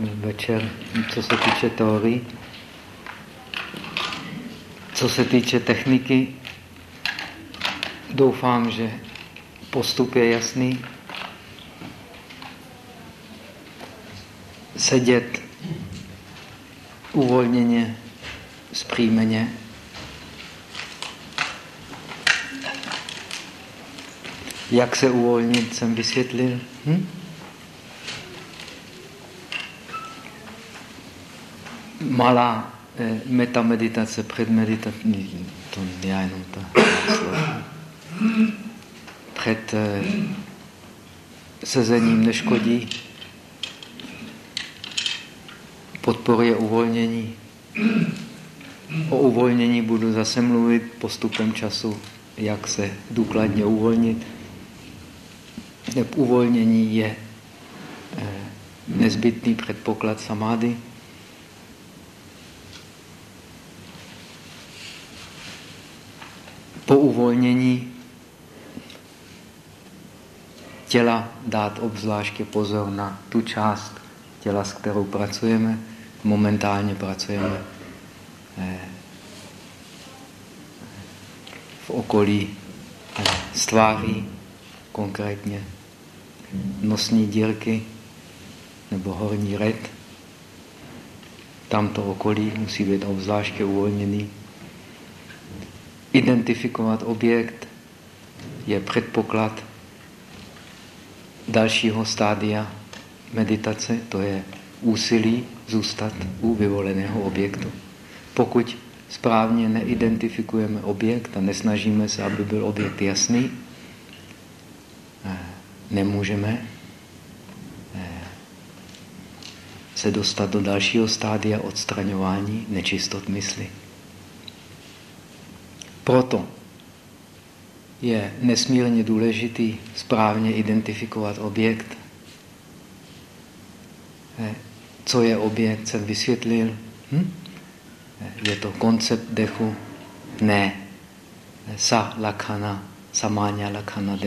večer, co se týče teorii. Co se týče techniky, doufám, že postup je jasný. Sedět uvolněně, zpříjmeně. Jak se uvolnit, jsem vysvětlil. Hm? Malá eh, metameditace před meditací, to já jenom to před eh, sezením neškodí, podporuje uvolnění. O uvolnění budu zase mluvit postupem času, jak se důkladně uvolnit. Uvolnění je eh, nezbytný předpoklad samády. Po uvolnění těla dát obzvláště pozor na tu část těla, s kterou pracujeme. Momentálně pracujeme eh, v okolí eh, stváří, konkrétně nosní dírky nebo horní red. Tamto okolí musí být obzvláště uvolněný. Identifikovat objekt je předpoklad dalšího stádia meditace, to je úsilí zůstat u vyvoleného objektu. Pokud správně neidentifikujeme objekt a nesnažíme se, aby byl objekt jasný, eh, nemůžeme eh, se dostat do dalšího stádia odstraňování nečistot mysli. Proto je nesmírně důležitý správně identifikovat objekt. Eh, co je objekt, jsem vysvětlil. Hm? Eh, je to koncept dechu, ne sa lakhana, samáňa lakhana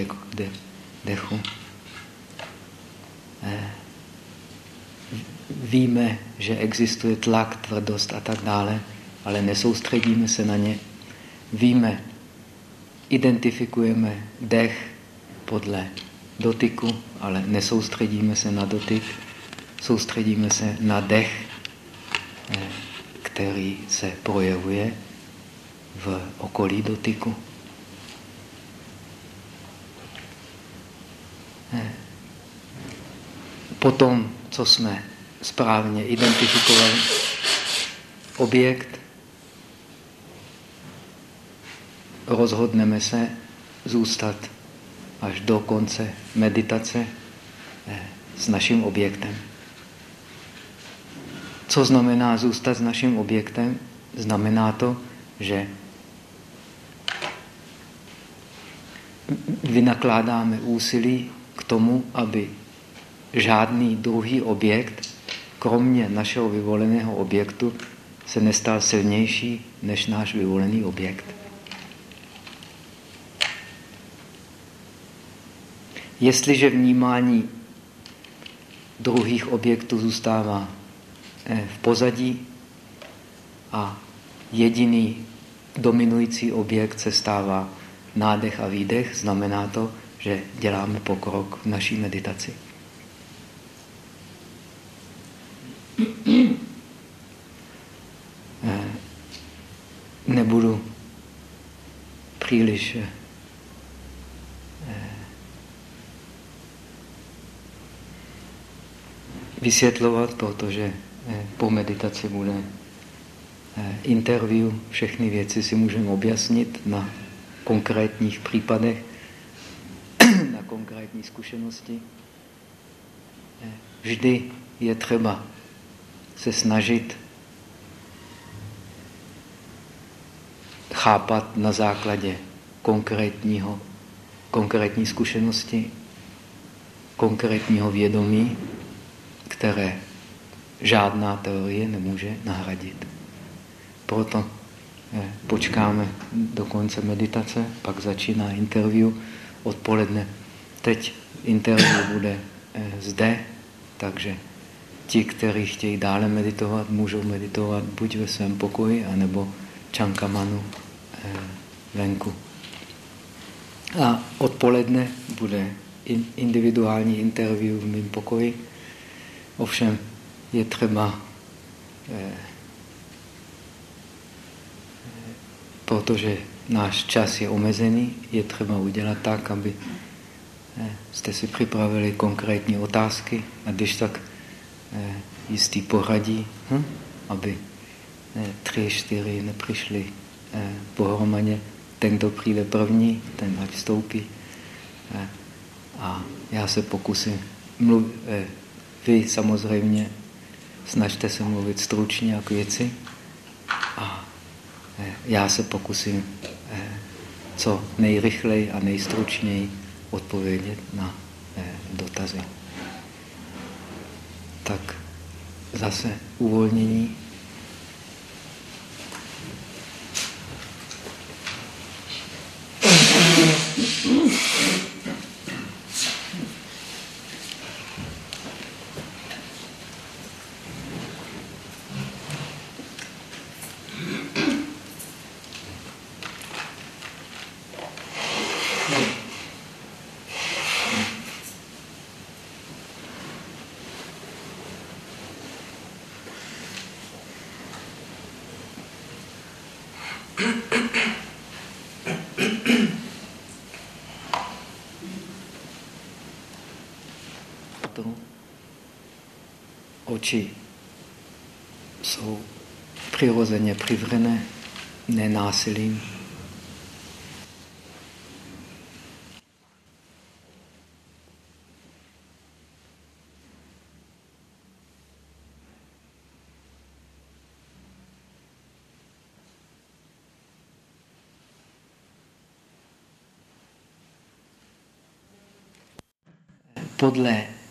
dechu. Eh, víme, že existuje tlak, tvrdost a tak dále, ale nesoustředíme se na ně. Víme, identifikujeme dech podle dotyku, ale nesoustředíme se na dotyk, soustředíme se na dech, eh, který se projevuje v okolí dotyku. Eh, potom, co jsme správně identifikovali objekt, rozhodneme se zůstat až do konce meditace eh, s naším objektem. Co znamená zůstat s naším objektem? Znamená to, že vynakládáme úsilí k tomu, aby žádný druhý objekt, kromě našeho vyvoleného objektu, se nestal silnější než náš vyvolený objekt. Jestliže vnímání druhých objektů zůstává eh, v pozadí a jediný dominující objekt se stává nádech a výdech, znamená to, že děláme pokrok v naší meditaci. Eh, nebudu příliš vysvětlovat, protože eh, po meditaci bude eh, interview, všechny věci si můžeme objasnit na konkrétních případech, na konkrétní zkušenosti. Eh, vždy je třeba se snažit chápat na základě konkrétního, konkrétní zkušenosti, konkrétního vědomí které žádná teorie nemůže nahradit. Proto eh, počkáme do konce meditace, pak začíná interview odpoledne. Teď interview bude eh, zde, takže ti, kteří chtějí dále meditovat, můžou meditovat buď ve svém pokoji, anebo čankamanu eh, venku. A odpoledne bude individuální interview v mém pokoji. Ovšem je třeba, eh, protože náš čas je omezený, je třeba udělat tak, aby eh, jste si připravili konkrétní otázky a když tak eh, jistý poradí, hm? aby tři, čtyři nepřišli pohromadě. Ten, kdo přijde první, ten ať vstoupí. A já se pokusím mluvit. Vy samozřejmě. Snažte se mluvit stručně a k věci. A eh, já se pokusím eh, co nejrychleji a nejstručněji odpovědět na eh, dotazy. Tak zase uvolnění oči jsou přirozeně přivřené nenásilím. podle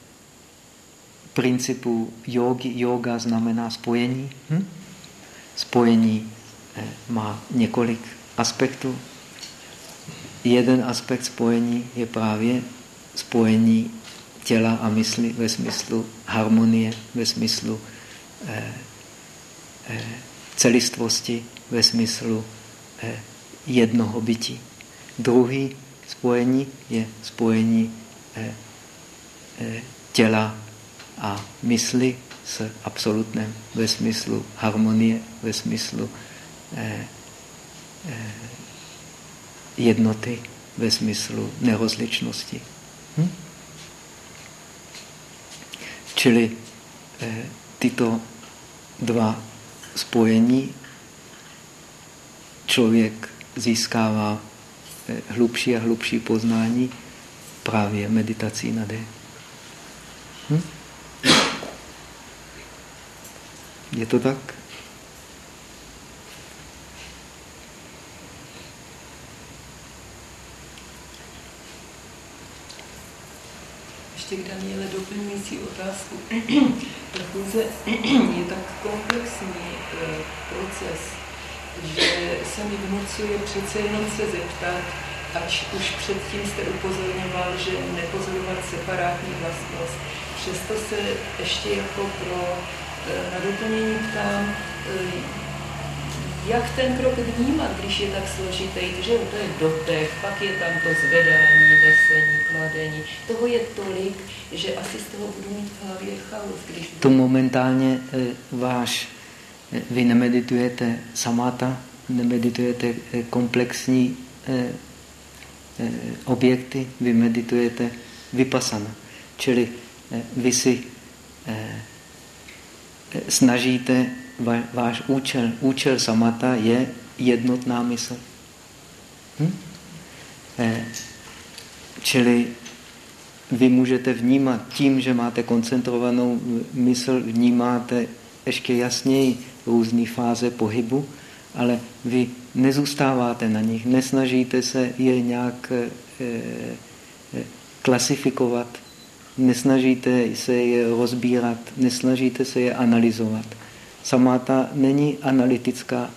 principu jogi. Yoga znamená spojení. Hm? Spojení eh, má několik aspektů. Jeden aspekt spojení je právě spojení těla a mysli ve smyslu harmonie, ve smyslu eh, eh, celistvosti, ve smyslu eh, jednoho bytí. Druhý spojení je spojení eh, eh, těla a mysli s absolutnem ve smyslu harmonie, ve smyslu eh, eh, jednoty, ve smyslu nerozličnosti. Hm? Čili eh, tyto dva spojení člověk získává eh, hlubší a hlubší poznání právě meditací na dech. Je to tak? Ještě k Daniele doplňující otázku. Fúze je tak komplexní eh, proces, že se mi vnucuje přece jenom se zeptat, ač už předtím jste upozorňoval, že nepozorovat separátní vlastnost. Přesto se ještě jako pro na doplnění ptám, eh, jak ten krok vnímat, když je tak složitý, že to je dotech, pak je tam to zvedání, nesení, kladení. Toho je tolik, že asi z toho budu mít v hlavě chaos. Když... To momentálně eh, váš, eh, vy nemeditujete samáta, nemeditujete komplexní objekty, vy meditujete vypasana. Čili vy si snažíte, váš účel, účel samata je jednotná mysl. Hm? Eh, čili vy můžete vnímat tím, že máte koncentrovanou mysl, vnímáte ještě jasněji různé fáze pohybu, ale vy nezůstáváte na nich, nesnažíte se je nějak eh, eh, klasifikovat, nesnažíte se je rozbírat, nesnažíte se je analyzovat. Samáta není analytická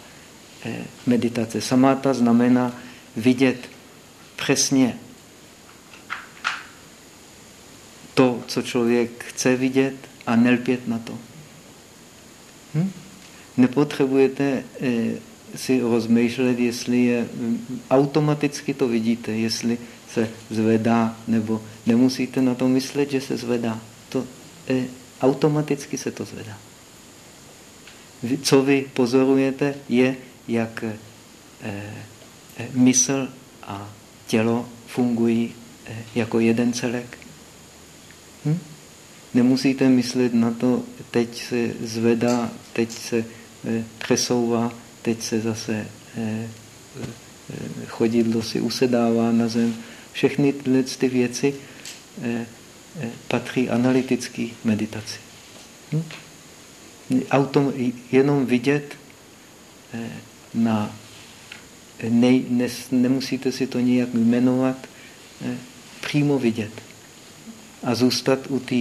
eh, meditace. Samáta znamená vidět přesně to, co člověk chce vidět a nelpět na to. Hm? Nepotřebujete eh, si rozmýšlet, jestli je, automaticky to vidíte, jestli se zvedá, nebo nemusíte na to myslet, že se zvedá. To, eh, automaticky se to zvedá. Co vy pozorujete, je, jak eh, eh, mysl a tělo fungují eh, jako jeden celek. Hm? Nemusíte myslet na to, teď se zvedá, teď se eh, přesouvá, teď se zase eh, chodidlo si usedává na zem. Všechny tyhle ty věci patří analytické meditaci. Hm? Jenom vidět na nej, ne, nemusíte si to nijak jmenovat, přímo vidět a zůstat u té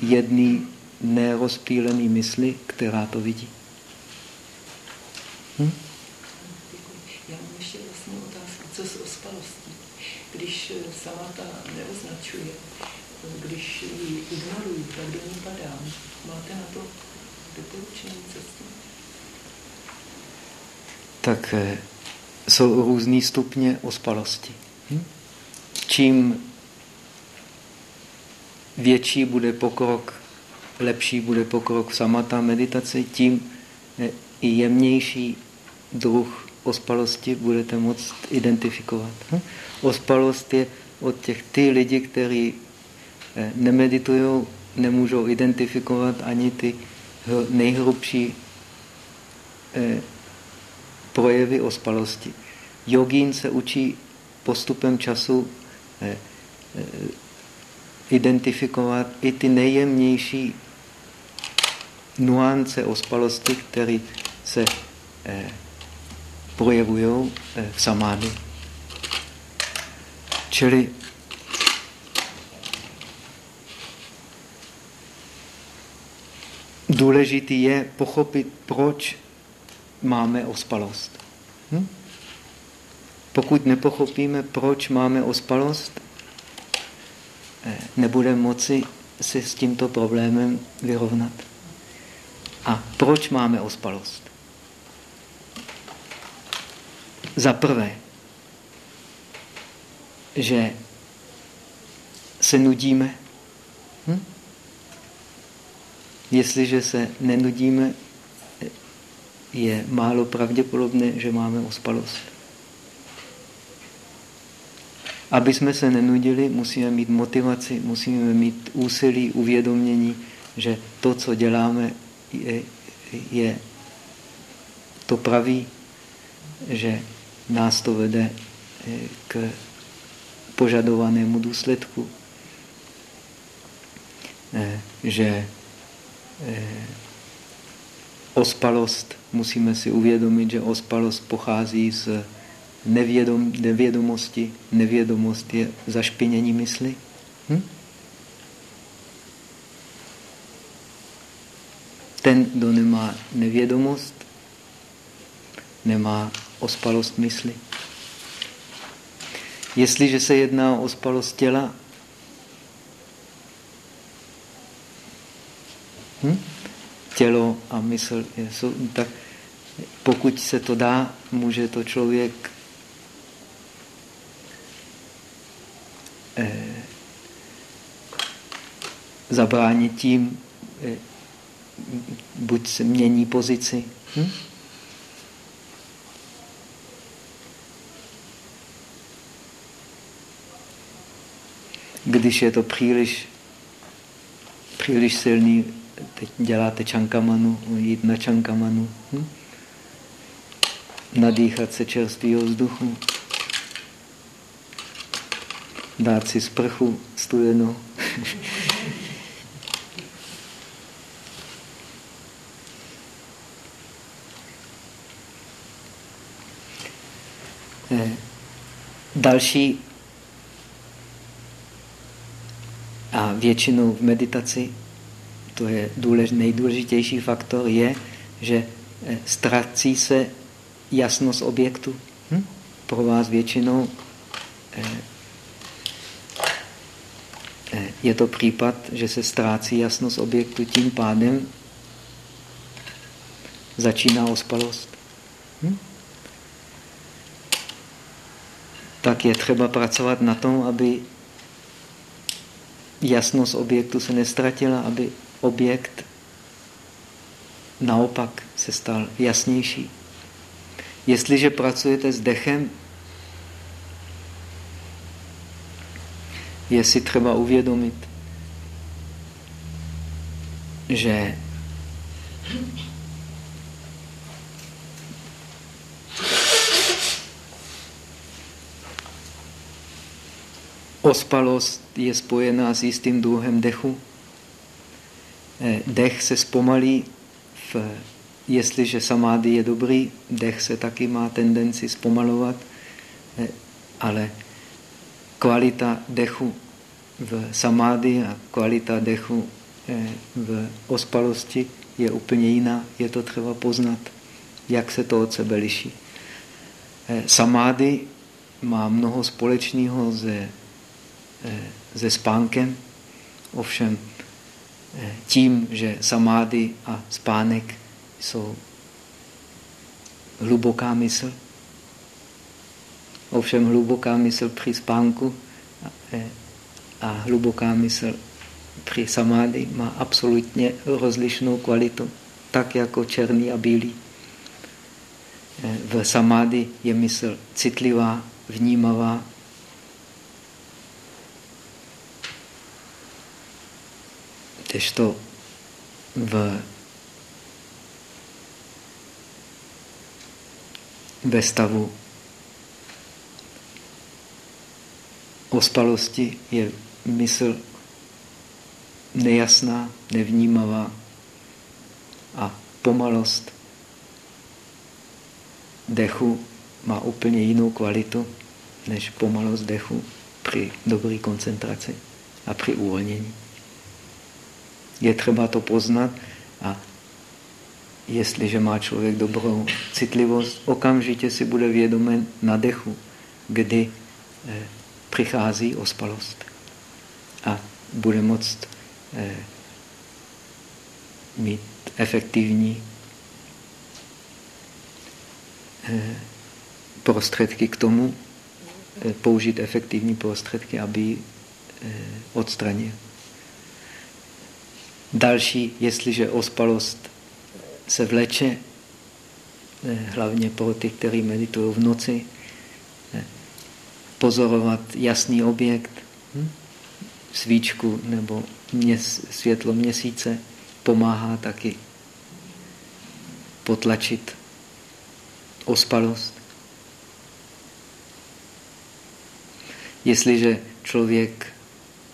jedné nerozpílené mysli, která to vidí. Hm? Já mám ještě vlastně otázku, co s ospalostí. Když eh, ta neoznačuje, když ji ignoruji, tak do ní padám. Máte na to doporučení cestu? Tak eh, jsou různý stupně ospalosti. Hm? Čím větší bude pokrok, lepší bude pokrok v samata meditaci, tím eh, i jemnější druh ospalosti budete moct identifikovat. Hm? Ospalost je od těch ty lidi, kteří eh, nemeditují, nemůžou identifikovat ani ty nejhrubší eh, projevy ospalosti. Jogín se učí postupem času eh, identifikovat i ty nejjemnější nuance ospalosti, které se projevují v samády. Čili důležitý je pochopit, proč máme ospalost. Hm? Pokud nepochopíme, proč máme ospalost, eh, nebudeme moci se s tímto problémem vyrovnat. A proč máme ospalost? Za prvé, že se nudíme. Hm? Jestliže se nenudíme, je málo pravděpodobné, že máme ospalost. Aby jsme se nenudili, musíme mít motivaci, musíme mít úsilí, uvědomění, že to, co děláme, je, je to pravý, že nás to vede eh, k požadovanému důsledku, eh, že eh, ospalost, musíme si uvědomit, že ospalost pochází z nevědom, nevědomosti. Nevědomost je zašpinění mysli. Hm? Ten, kdo nemá nevědomost, nemá ospalost mysli. Jestliže se jedná o ospalost těla, hm? tělo a mysl jsou, tak pokud se to dá, může to člověk eh, zabránit tím, eh, buď se mění pozici. Hm? Když je to příliš, příliš silný, teď děláte čankamanu, jít na čankamanu, hm? nadýchat se čerstvého vzduchu, dát si sprchu studenou. Eh, další a většinou v meditaci, to je důlež, nejdůležitější faktor, je, že eh, ztrací se jasnost objektu. Hm? Pro vás většinou eh, je to případ, že se ztrácí jasnost objektu, tím pádem začíná ospalost. Hm? Tak je třeba pracovat na tom, aby jasnost objektu se nestratila, aby objekt naopak se stal jasnější. Jestliže pracujete s dechem, je si třeba uvědomit, že ospalost je spojená s jistým druhem dechu. Eh, dech se zpomalí, v, jestliže samády je dobrý, dech se taky má tendenci zpomalovat, eh, ale kvalita dechu v samády a kvalita dechu eh, v ospalosti je úplně jiná. Je to třeba poznat, jak se to od sebe liší. Samády má mnoho společného se, se spánkem, ovšem tím, že samády a spánek jsou hluboká mysl. Ovšem hluboká mysl při spánku a hluboká mysl při samády má absolutně rozlišnou kvalitu, tak jako černý a bílý. V samády je mysl citlivá, vnímavá, to v ve stavu ospalosti je mysl nejasná, nevnímavá a pomalost dechu má úplně jinou kvalitu než pomalost dechu při dobré koncentraci a při uvolnění. Je třeba to poznat a jestliže má člověk dobrou citlivost, okamžitě si bude vědomen na dechu, kdy eh, přichází ospalost. A bude moct eh, mít efektivní eh, prostředky k tomu, použít efektivní prostředky, aby odstranil. Další, jestliže ospalost se vleče, eh, hlavně pro ty, kteří meditují v noci, eh, pozorovat jasný objekt, hm? svíčku nebo měs, světlo měsíce pomáhá taky potlačit ospalost. Jestliže člověk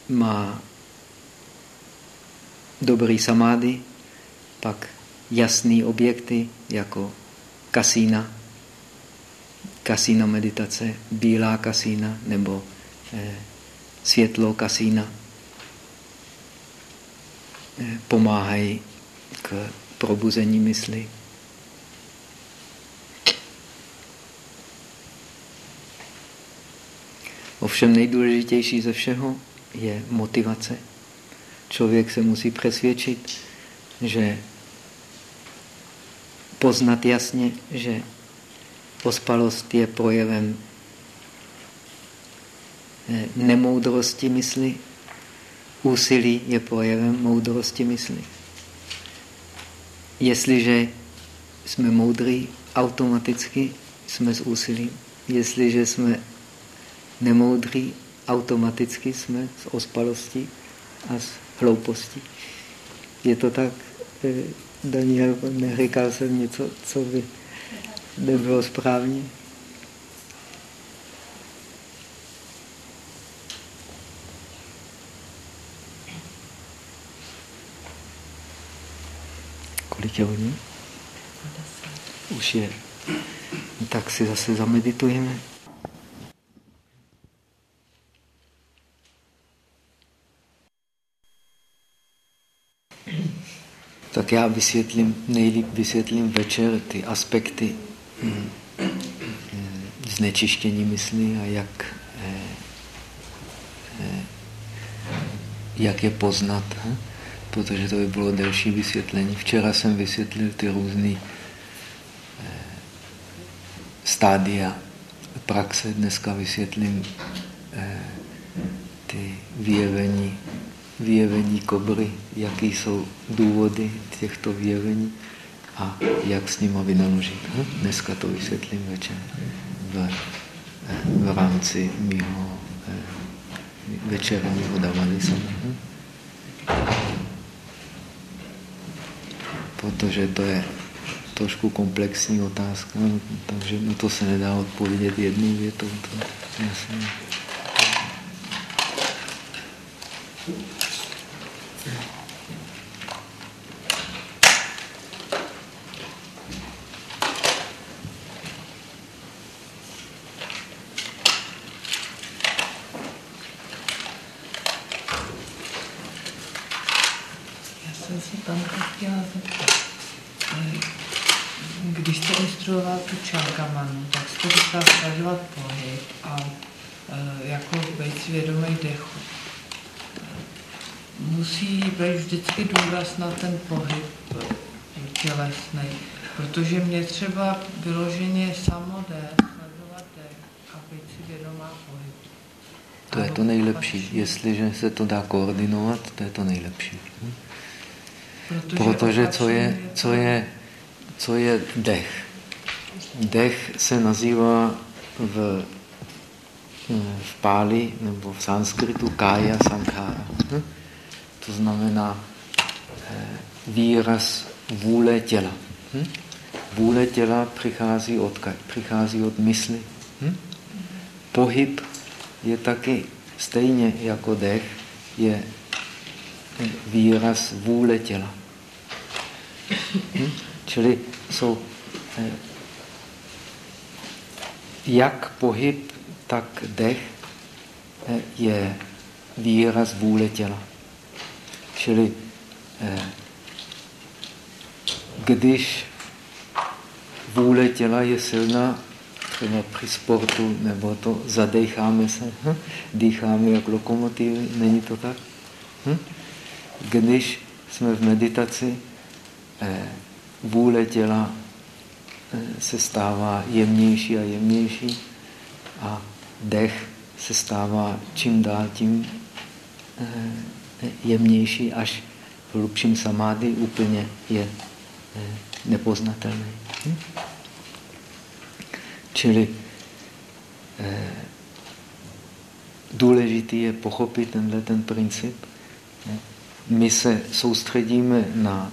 má dobrý samády, pak jasný objekty jako kasína, kasína meditace, bílá kasína nebo eh, světlo kasína eh, pomáhají k probuzení mysli. Ovšem nejdůležitější ze všeho je motivace. Člověk se musí přesvědčit, že poznat jasně, že pospalost je projevem eh, nemoudrosti mysli, úsilí je projevem moudrosti mysli. Jestliže jsme moudrý, automaticky jsme s úsilím. Jestliže jsme nemoudrý, automaticky jsme s ospalostí a s hloupostí. Je to tak, eh, Daniel, neříkal jsem něco, co by nebylo správně? Kolik je hodin? Už je. Tak si zase zameditujeme. Tak já vysvětlím, nejlíp vysvětlím večer ty aspekty mm, znečištění mysli a jak, eh, eh, jak je poznat, protože to by bylo delší vysvětlení. Včera jsem vysvětlil ty různé eh, stádia praxe, dneska vysvětlím eh, ty vyjevení, vyjevení kobry, jaký jsou důvody těchto vyjevení a jak s nima vynaložit. Hm? Dneska to vysvětlím večer v, eh, v rámci mého eh, večerního davalisana. Hm? Protože to je trošku komplexní otázka, takže na to se nedá odpovědět jednou větou. To jasně. instruoval tu čankamanu, tak jste říkal sledovat pohyb a e, jako být svědomý dechu. Musí být vždycky důraz na ten pohyb tělesný, protože mě třeba vyloženě samodé sledovat dech a být si vědomá pohyb. To je to nejlepší. Jestliže se to dá koordinovat, to je to nejlepší. Protože, Protože co je, co je, co je dech? Dech se nazývá v, v Páli nebo v sanskritu kaya sankhara. Hm? To znamená eh, výraz vůle těla. Hm? Vůle těla přichází od, přichází od mysli. Hm? Pohyb je taky stejně jako dech, je výraz vůle těla. Hm? Čili jsou eh, jak pohyb, tak dech eh, je výraz vůle těla. Čili eh, když vůle těla je silná, třeba při sportu, nebo to zadecháme se, hm? dýcháme jak lokomotivy, není to tak? Hm? Když jsme v meditaci, eh, vůle těla se stává jemnější a jemnější a dech se stává čím dál tím eh, jemnější, až v hlubším samády úplně je eh, nepoznatelný. Hm? Čili eh, důležitý je pochopit tenhle ten princip. My se soustředíme na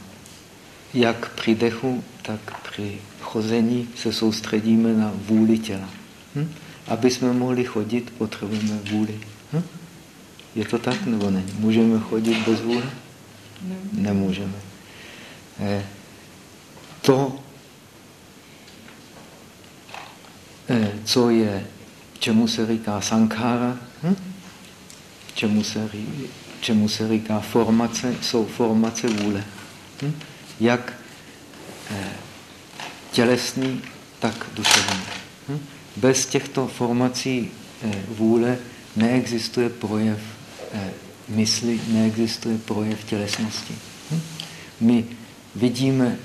jak při dechu, tak při chození se soustředíme na vůli těla. Hm? Aby jsme mohli chodit, potřebujeme vůli. Hm? Je to tak nebo ne? Můžeme chodit bez vůle? Ne. Nemůžeme. Eh, to, eh, co je, čemu se říká sankára, hm? čemu, se, čemu se říká formace, jsou formace vůle. Hm? Jak eh, tělesný, tak duševní. Bez těchto formací eh, vůle neexistuje projev eh, mysli, neexistuje projev tělesnosti. Hm? My vidíme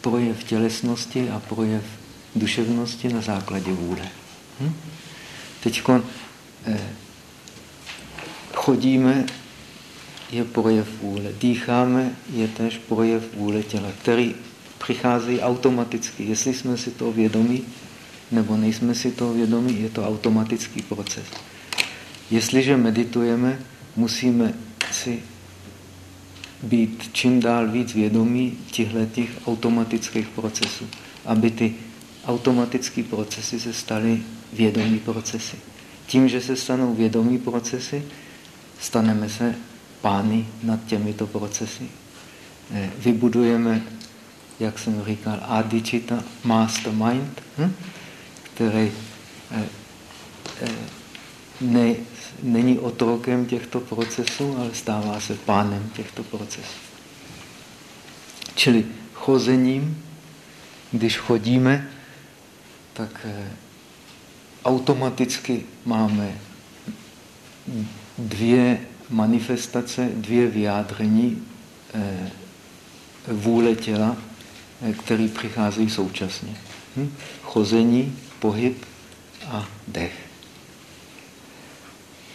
projev tělesnosti a projev duševnosti na základě vůle. Hm? Teď eh, chodíme, je projev vůle. Dýcháme, je tež projev vůle těla, který přichází automaticky. Jestli jsme si to vědomí, nebo nejsme si to vědomí, je to automatický proces. Jestliže meditujeme, musíme si být čím dál víc vědomí těchto automatických procesů, aby ty automatické procesy se staly vědomí procesy. Tím, že se stanou vědomí procesy, staneme se pány nad těmito procesy. Eh, vybudujeme jak jsem říkal, adichita mastermind, hm? Který eh, eh, ne, není otrokem těchto procesů, ale stává se pánem těchto procesů. Čili chozením, když chodíme, tak eh, automaticky máme dvě manifestace, dvě vyjádření vůle těla, který přichází současně. Hm? Chození, pohyb a dech.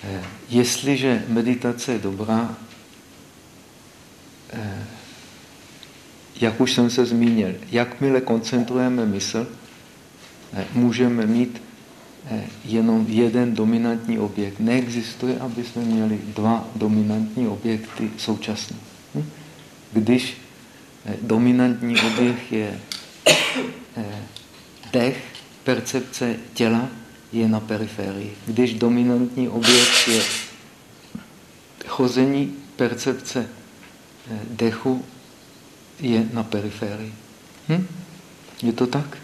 Eh, jestliže meditace je dobrá, eh, jak už jsem se zmínil, jakmile koncentrujeme mysl, eh, můžeme mít jenom jeden dominantní objekt. Neexistuje, aby jsme měli dva dominantní objekty současně. Hm? Když dominantní objekt je dech, percepce těla, je na periferii. Když dominantní objekt je chození, percepce eh, dechu je na periferii. Hm? Je to tak?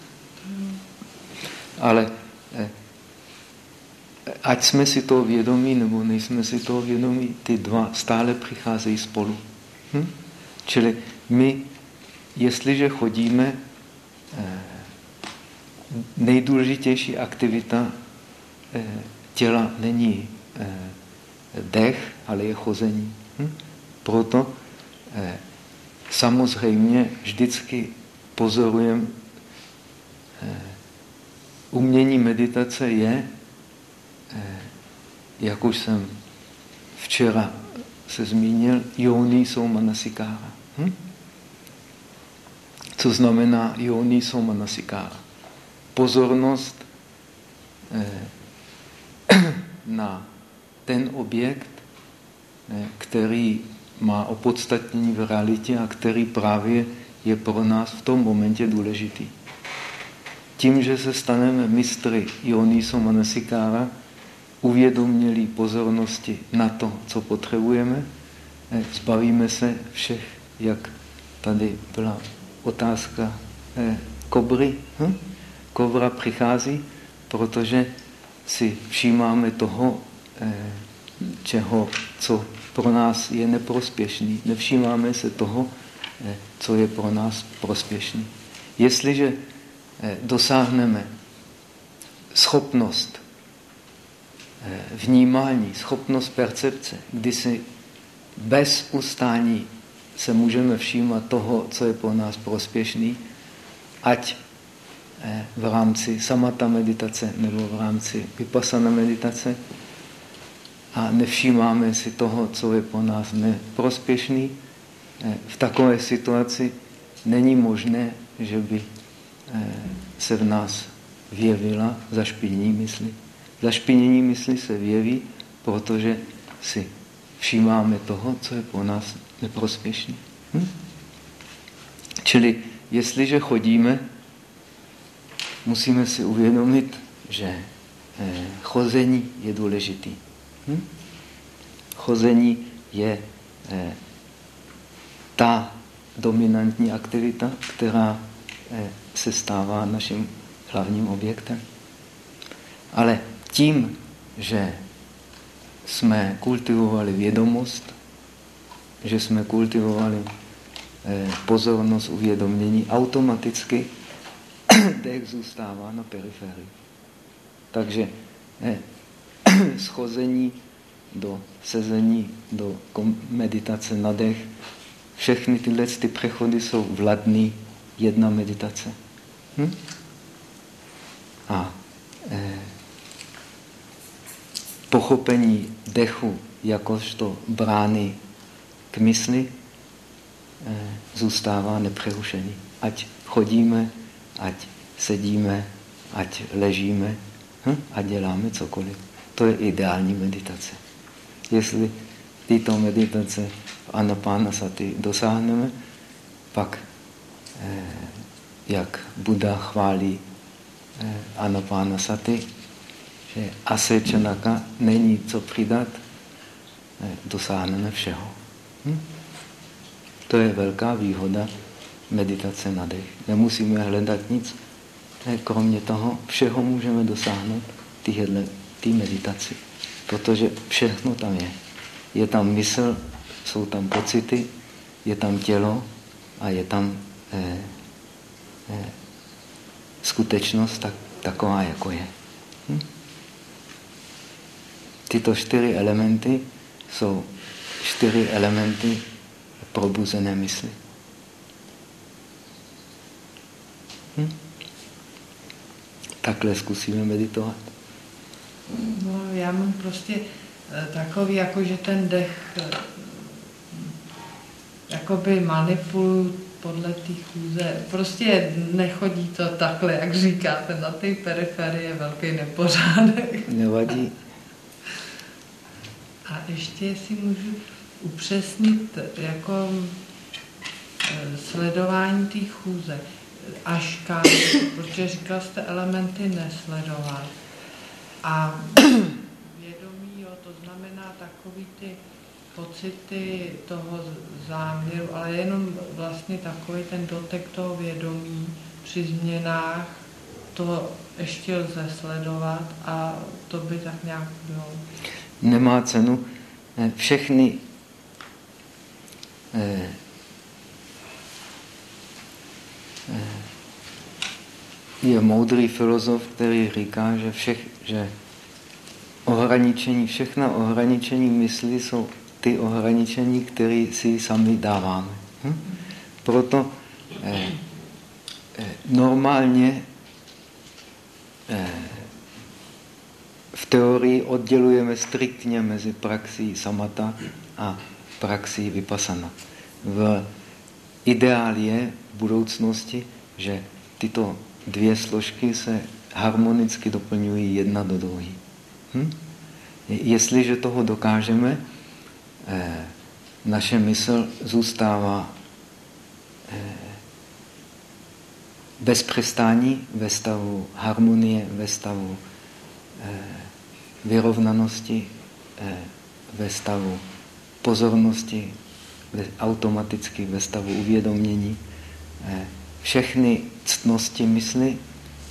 Ale eh, ať jsme si toho vědomí nebo nejsme si toho vědomí, ty dva stále přicházejí spolu. Hm? Čili my, jestliže chodíme, eh, nejdůležitější aktivita eh, těla není eh, dech, ale je chození. Hm? Proto eh, samozřejmě vždycky pozorujeme, umění meditace je, jak už jsem včera se zmínil, jony jsou manasikára. Hm? Co znamená jony jsou manasikára? Pozornost eh, na ten objekt, eh, který má opodstatnění v realitě a který právě je pro nás v tom momentě důležitý. Tím, že se staneme mistry Ioniso Manasikára, uvědomělí pozornosti na to, co potřebujeme, eh, zbavíme se všech, jak tady byla otázka kobry. Hm? Kovra přichází, protože si všímáme toho, eh, čeho, co pro nás je neprospěšný. Nevšímáme se toho, eh, co je pro nás prospěšný. Jestliže eh, dosáhneme schopnost vnímání, schopnost percepce, kdy si bez ustání se můžeme všímat toho, co je pro nás prospěšný, ať v rámci samata meditace nebo v rámci vypasana meditace a nevšímáme si toho, co je pro nás neprospěšný, eh, v takové situaci není možné, že by eh, se v nás vyjevila zašpinění mysli. Zašpinění mysli se vyjeví, protože si všímáme toho, co je pro nás neprospěšné. Hm? Čili jestliže chodíme musíme si uvědomit, že eh, chození je důležitý. Hm? Chození je eh, ta dominantní aktivita, která eh, se stává naším hlavním objektem. Ale tím, že jsme kultivovali vědomost, že jsme kultivovali pozornost, uvědomění, automaticky dech zůstává na periferii. Takže eh, schození do sezení, do meditace na dech, všechny tyhle ty přechody jsou vladný jedna meditace. Hm? A eh, pochopení dechu jakožto brány k mysli eh, zůstává nepřerušený. Ať chodíme ať sedíme, ať ležíme hm? a děláme cokoliv. To je ideální meditace. Jestli tyto meditace v Anapanasati dosáhneme, pak, eh, jak Buddha chválí eh, Anapanasati, že asečanaka není co přidat, eh, dosáhneme všeho. Hm? To je velká výhoda meditace na dech. Nemusíme hledat nic. Kromě toho všeho můžeme dosáhnout ty meditaci. Protože všechno tam je. Je tam mysl, jsou tam pocity, je tam tělo a je tam eh, eh, skutečnost tak, taková, jako je. Hm? Tyto čtyři elementy jsou čtyři elementy probuzené mysli. Takhle zkusíme meditovat. No, já mám prostě eh, takový, jako že ten dech eh, jakoby manipuluju podle té chůze. Prostě nechodí to takhle, jak říkáte, na té periferii je velký nepořádek. Nevadí. A ještě, jestli můžu upřesnit, jako eh, sledování té chůze až kam, protože říkal jste elementy nesledovat. A vědomí, jo, to znamená takový ty pocity toho záměru, ale jenom vlastně takový ten dotek toho vědomí při změnách, to ještě lze sledovat a to by tak nějak bylo. Nemá cenu. Všechny eh, eh, je moudrý filozof, který říká, že, všech, že ohraničení, všechna ohraničení mysli jsou ty ohraničení, které si sami dáváme. Hm? Proto eh, eh, normálně eh, v teorii oddělujeme striktně mezi praxí samata a praxí vypasana. V ideál je budoucnosti, že tyto dvě složky se harmonicky doplňují jedna do druhé. Hm? Jestliže toho dokážeme, eh, naše mysl zůstává eh, bez přestání ve stavu harmonie, ve stavu eh, vyrovnanosti, ve stavu pozornosti, automaticky ve stavu uvědomění. Eh, všechny ctnosti mysli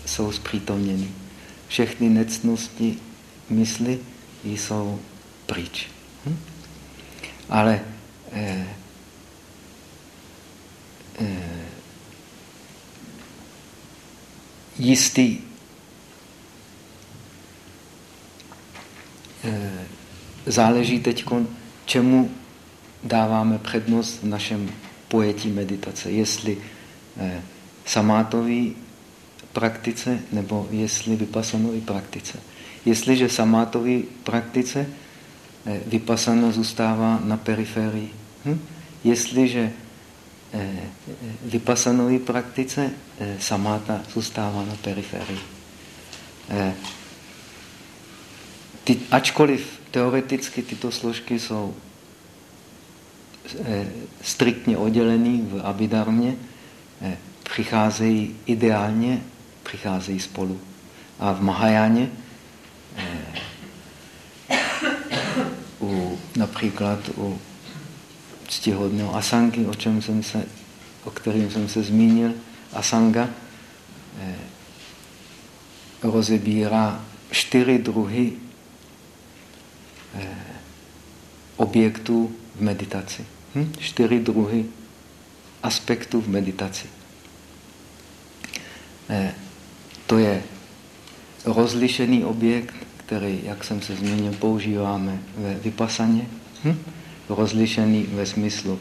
jsou zpřítomněny. Všechny nectnosti mysli jsou pryč. Hm? Ale eh, eh, jistý eh, záleží teď, čemu dáváme přednost v našem pojetí meditace. Jestli samátový praktice nebo jestli vypasanový praktice. Jestliže samátový praktice Eh, vypasana zůstává na periferii. Hm? Jestliže eh, vypasanové praktice eh, samáta zůstává na periferii. Ty, ačkoliv teoreticky tyto složky jsou striktně oddělený v abidarmě, přicházejí ideálně, přicházejí spolu. A v Mahajáně u, například u ctihodného asangy, o, čem jsem se, o kterým jsem se zmínil, asanga eh, rozebírá čtyři druhy eh, objektů v meditaci. Hm? Čtyři druhy aspektů v meditaci. Eh, to je rozlišený objekt, který, jak jsem se zmínil, používáme ve vypasaně, hm? rozlišený ve smyslu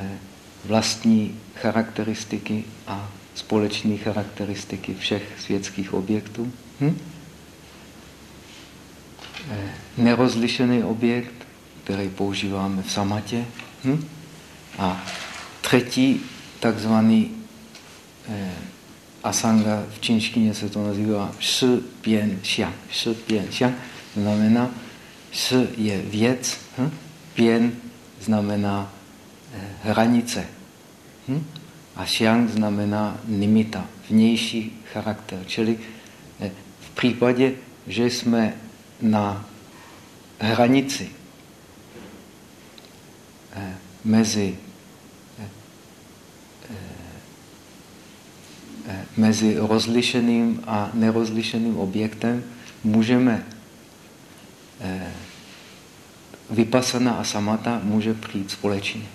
eh, vlastní charakteristiky a společné charakteristiky všech světských objektů. Hm? Eh, nerozlišený objekt, který používáme v samatě. Hm? A třetí, takzvaný eh, asanga v čínštině se to nazývá shi bian xiang. Shi bian xiang znamená, shi je věc, hm? bian znamená eh, hranice. Hm? A xiang znamená nimita, vnější charakter. Čili eh, v případě, že jsme na hranici eh, mezi Eh, mezi rozlišeným a nerozlišeným objektem můžeme eh, vypasana a samata může přijít společně.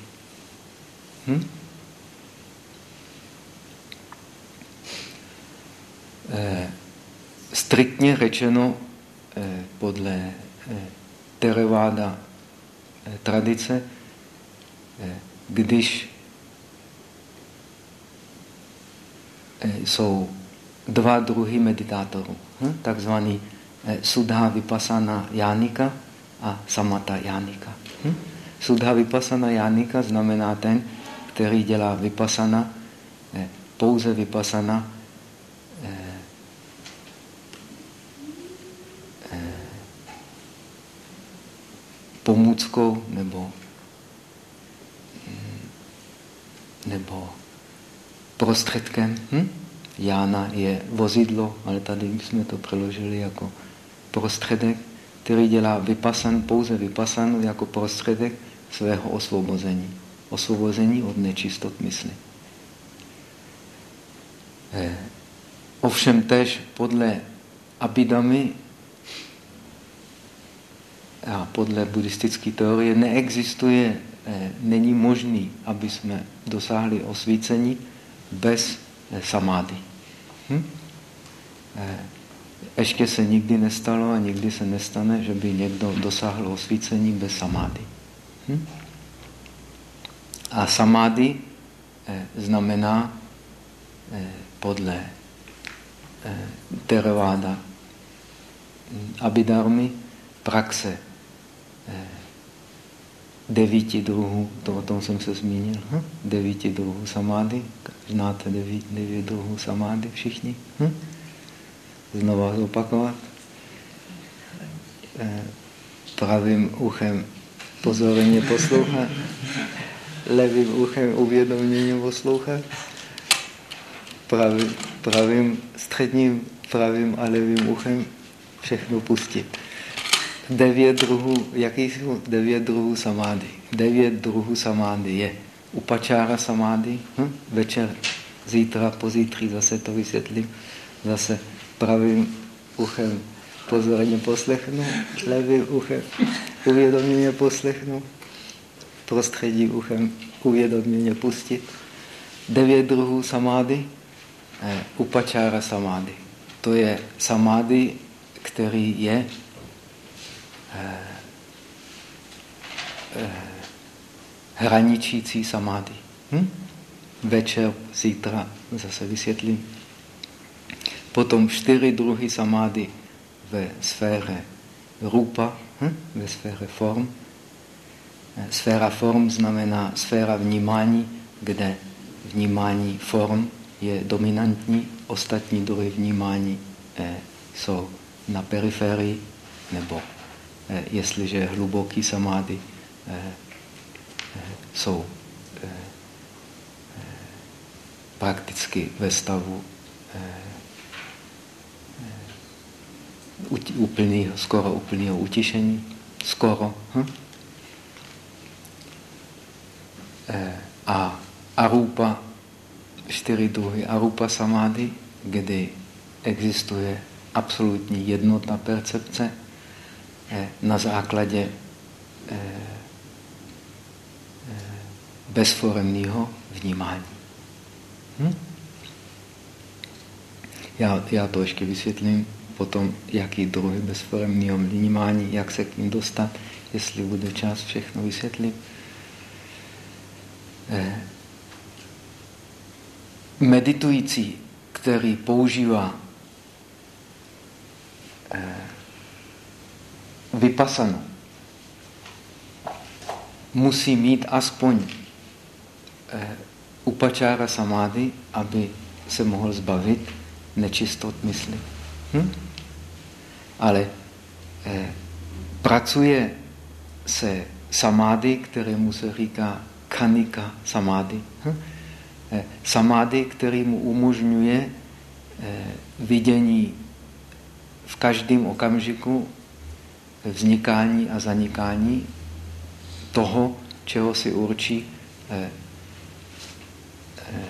Hm? Eh, striktně řečeno podle Theravada tradice, když jsou dva druhy meditátorů, hm? takzvaný Sudha Vipassana Jánika a Samata Jánika. Hm? Sudha Vipassana Jánika znamená ten, který dělá Vipassana, pouze Vipassana pomůckou nebo, nebo prostředkem. Hm? Jána je vozidlo, ale tady jsme to přeložili jako prostředek, který dělá vypasan, pouze vypasan jako prostředek svého osvobození. Osvobození od nečistot mysli. Eh, ovšem tež podle Abidamy a podle buddhistické teorie neexistuje, eh, není možný, aby jsme dosáhli osvícení bez eh, samády. Hm? Eh, ještě se nikdy nestalo a nikdy se nestane, že by někdo dosáhl osvícení bez samády. Hm? A samády znamená podle Theravada hm, Abhidharmy praxe Eh, devíti druhů, to o tom jsem se zmínil, hm? devíti druhů samády, znáte devět, devět druhů samády všichni? Hm? Znova zopakovat. Eh, pravým uchem pozorně poslouchat, levým uchem uvědoměně poslouchat, pravým, pravým středním, pravým a levým uchem všechno pustit devět druhů, jaký jsou devět druhů samády? Devět druhů samády je upačára samády, hm? večer, zítra, pozítří zase to vysvětlím, zase pravým uchem pozorně poslechnu, levým uchem uvědoměně poslechnu, prostředí uchem uvědoměně pustit. Devět druhů samády, eh, upačára samády. To je samády, který je hraničící samády. Hm? Večer, zítra zase vysvětlím. Potom čtyři druhy samády ve sféře rupa, hm? ve sféře form. Eh, sféra form znamená sféra vnímání, kde vnímání form je dominantní, ostatní druhy vnímání eh, jsou na periferii nebo Eh, jestliže hluboký samády eh, eh, jsou prakticky ve stavu úplného, skoro úplného utišení. Skoro. Hm? A arupa, čtyři druhy arupa samády, kdy existuje absolutní jednota percepce, Eh, na základě eh, eh, bezforemního vnímání. Hm? Já, já to ještě vysvětlím potom, jaký druhy bezforemního vnímání, jak se k ním dostat, jestli bude čas, všechno vysvětlit. Meditující, který používá vypasanu. Musí mít aspoň eh, upačára samády, aby se mohl zbavit nečistot mysli. Hm? Ale eh, pracuje se samády, kterému se říká kanika samády. Hm? Eh, samády, který mu umožňuje eh, vidění v každém okamžiku vznikání a zanikání toho, čeho si určí eh, eh,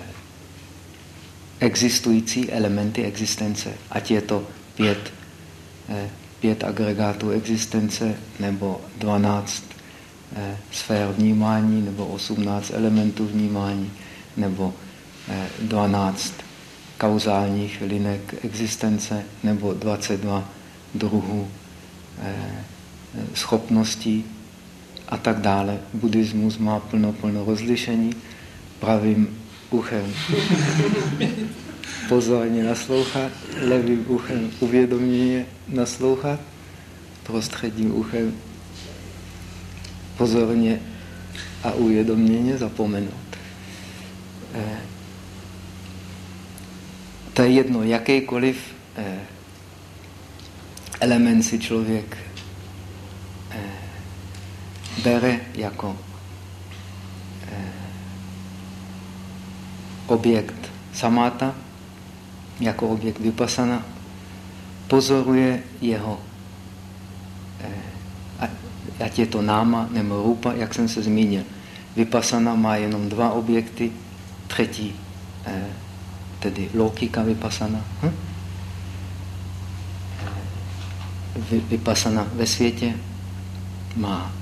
existující elementy existence. Ať je to pět, eh, pět agregátů existence, nebo dvanáct sfér vnímání, nebo osmnáct elementů vnímání, nebo dvanáct kauzálních linek existence, nebo 22 druhů schopností a tak dále. Buddhismus má plno, plno rozlišení. Pravým uchem pozorně naslouchat, levým uchem uvědoměně naslouchat, prostředním uchem pozorně a uvědoměně zapomenout. Eh, to je jedno, jakýkoliv eh, element si člověk eh, bere jako objekt samáta, jako objekt vypasana, pozoruje jeho, ať je to náma nebo rupa, jak jsem se zmínil. Vypasana má jenom dva objekty, třetí tedy logika vypasana. Hm? Vypasana ve světě má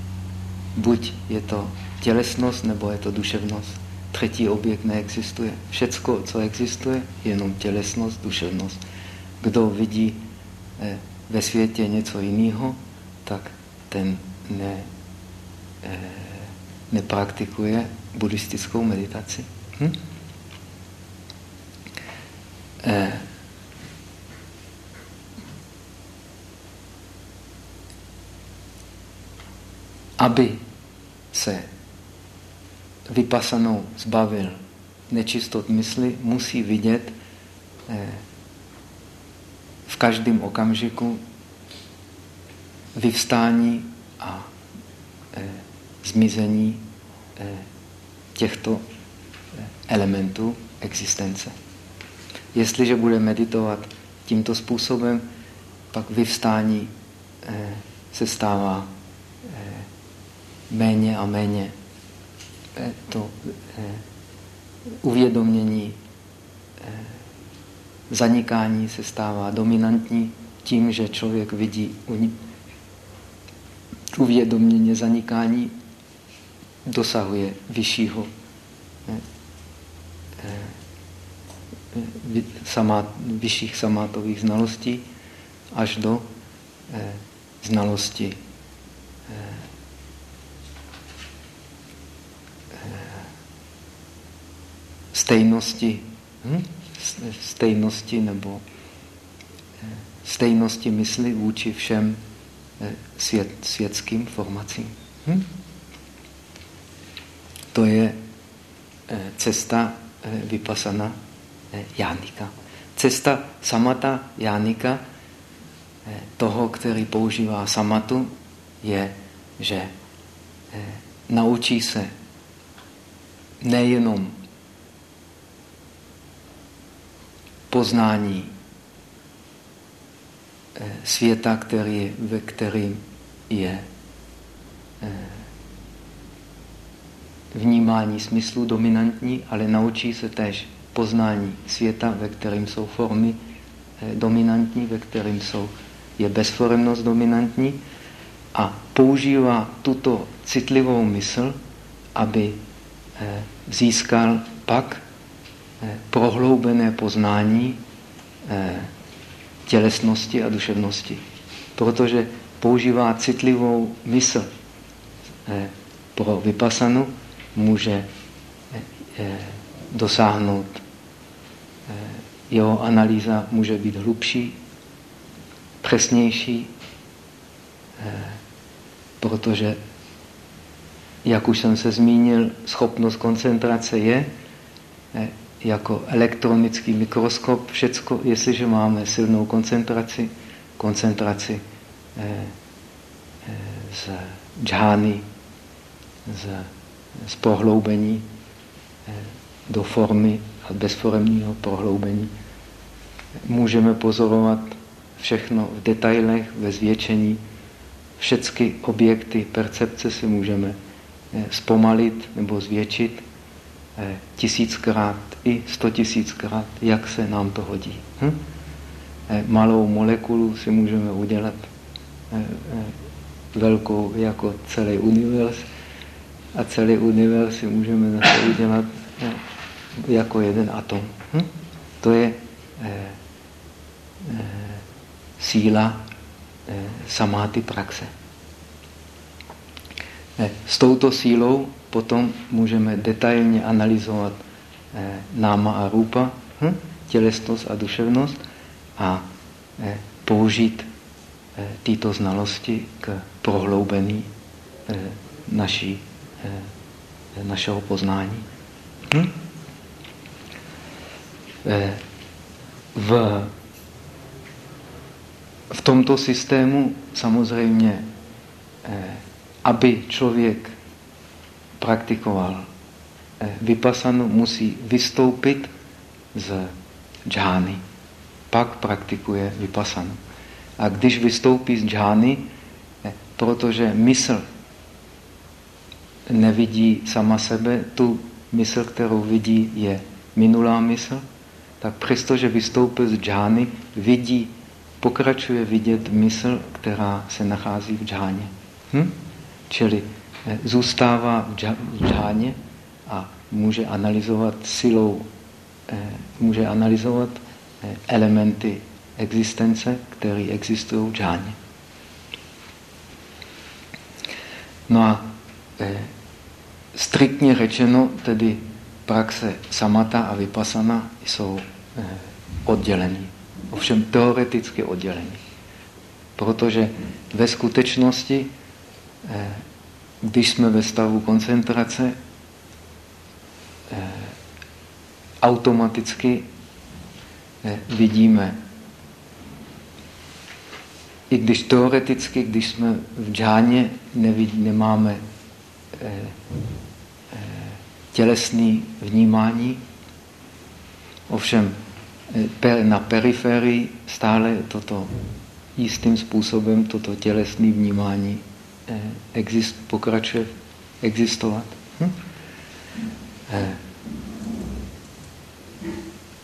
buď je to tělesnost, nebo je to duševnost. Třetí objekt neexistuje. Všecko, co existuje, je jenom tělesnost, duševnost. Kdo vidí eh, ve světě něco jiného, tak ten ne, eh, nepraktikuje buddhistickou meditaci. Hm? Aby se vypasanou zbavil nečistot mysli, musí vidět eh, v každém okamžiku vyvstání a eh, zmizení těchto elementů existence. Jestliže bude meditovat tímto způsobem, pak vyvstání eh, se stává eh, méně a méně. Eh, to uvědomění, zanikání se stává dominantní tím, že člověk vidí uvědomění zanikání, dosahuje vyššího samát, vyšších samátových znalostí až do eh, znalosti eh, eh, stejnosti, hm? stejnosti nebo eh, stejnosti mysli vůči všem eh, svět, světským formacím. Hm? To je eh, cesta vypasana Jánika. Cesta samata Jánika, toho, který používá samatu, je, že naučí se nejenom poznání světa, který, ve kterým je vnímání smyslu dominantní, ale naučí se též poznání světa, ve kterém jsou formy eh, dominantní, ve kterém jsou, je bezforemnost dominantní a používá tuto citlivou mysl, aby eh, získal pak eh, prohloubené poznání tělesnosti a duševnosti. Protože používá citlivou mysl pro vypasanu, může dosáhnout jeho analýza může být hlubší, přesnější, eh, protože, jak už jsem se zmínil, schopnost koncentrace je eh, jako elektronický mikroskop všecko, jestliže máme silnou koncentraci, koncentraci eh, z džhány, z, z prohloubení do formy a bezforemního prohloubení. Můžeme pozorovat všechno v detailech, ve zvětšení. Všechny objekty percepce si můžeme eh, zpomalit nebo zvětšit eh, tisíckrát i sto tisíckrát, jak se nám to hodí. Hm? Eh, malou molekulu si můžeme udělat velkou jako celý univerz a celý univerz si můžeme zase udělat jako jeden atom. Hm? To je eh, eh, síla eh, samáty praxe. S touto sílou potom můžeme detailně analyzovat náma a rupa, hm? tělesnost a duševnost a použít tyto znalosti k prohloubení naší, našeho poznání. Hm? V, v tomto systému samozřejmě, aby člověk praktikoval vypasanu, musí vystoupit z džány. Pak praktikuje vypasanu. A když vystoupí z džány, protože mysl nevidí sama sebe, tu mysl, kterou vidí, je minulá mysl, tak přestože vystoupil z džány, vidí, pokračuje vidět mysl, která se nachází v džáně. Hm? Čili eh, zůstává v džáně a může analyzovat silou, eh, může analyzovat eh, elementy existence, které existují v džáně. No a striktně řečeno, tedy praxe samata a vypasana jsou eh, oddělení. Ovšem teoreticky oddělení. Protože ve skutečnosti, eh, když jsme ve stavu koncentrace, eh, automaticky vidíme, i když teoreticky, když jsme v džáně, nemáme tělesný vnímání. Ovšem eh, na periferii stále toto jistým způsobem toto tělesné vnímání eh, exist, pokračuje existovat. Hm? Eh,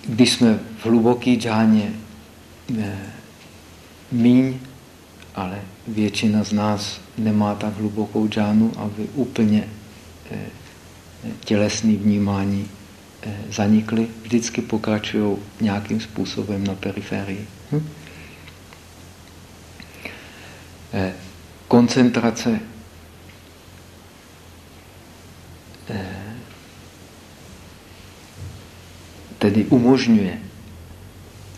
když jsme v hluboký džáně míň, ale většina z nás nemá tak hlubokou džánu, aby úplně tělesné vnímání eh, zanikly, vždycky pokračují nějakým způsobem na periferii. Hm? Eh, koncentrace eh, tedy umožňuje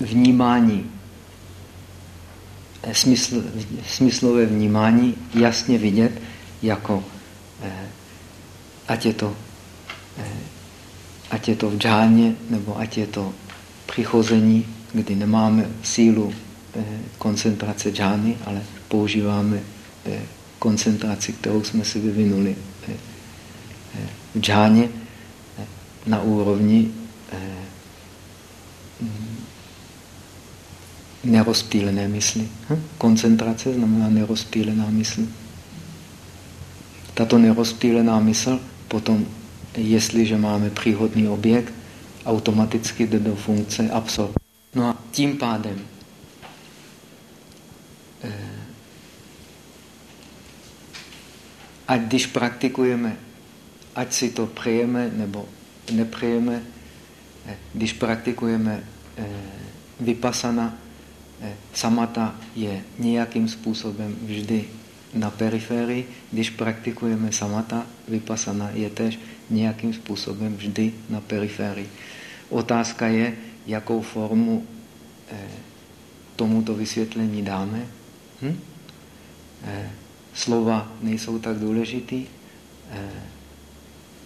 vnímání, smysl, smyslové vnímání jasně vidět jako ať je to Eh, ať je to v džáně, nebo ať je to přichození, kdy nemáme sílu eh, koncentrace džány, ale používáme eh, koncentraci, kterou jsme si vyvinuli v džáně na úrovni nerozptýlené mysli. Hm? Koncentrace znamená nerozptýlená mysl. Tato nerozptýlená mysl potom jestliže máme příhodný objekt, automaticky jde do funkce absorb. No a tím pádem eh, ať když praktikujeme, ať si to přejeme nebo nepřejeme, když praktikujeme eh, vypasana, samata je nějakým způsobem vždy na periferii, když praktikujeme samata, vypasana je tež nějakým způsobem vždy na periferii. Otázka je, jakou formu eh, tomuto vysvětlení dáme. Hm? Eh, slova nejsou tak důležitý. Eh,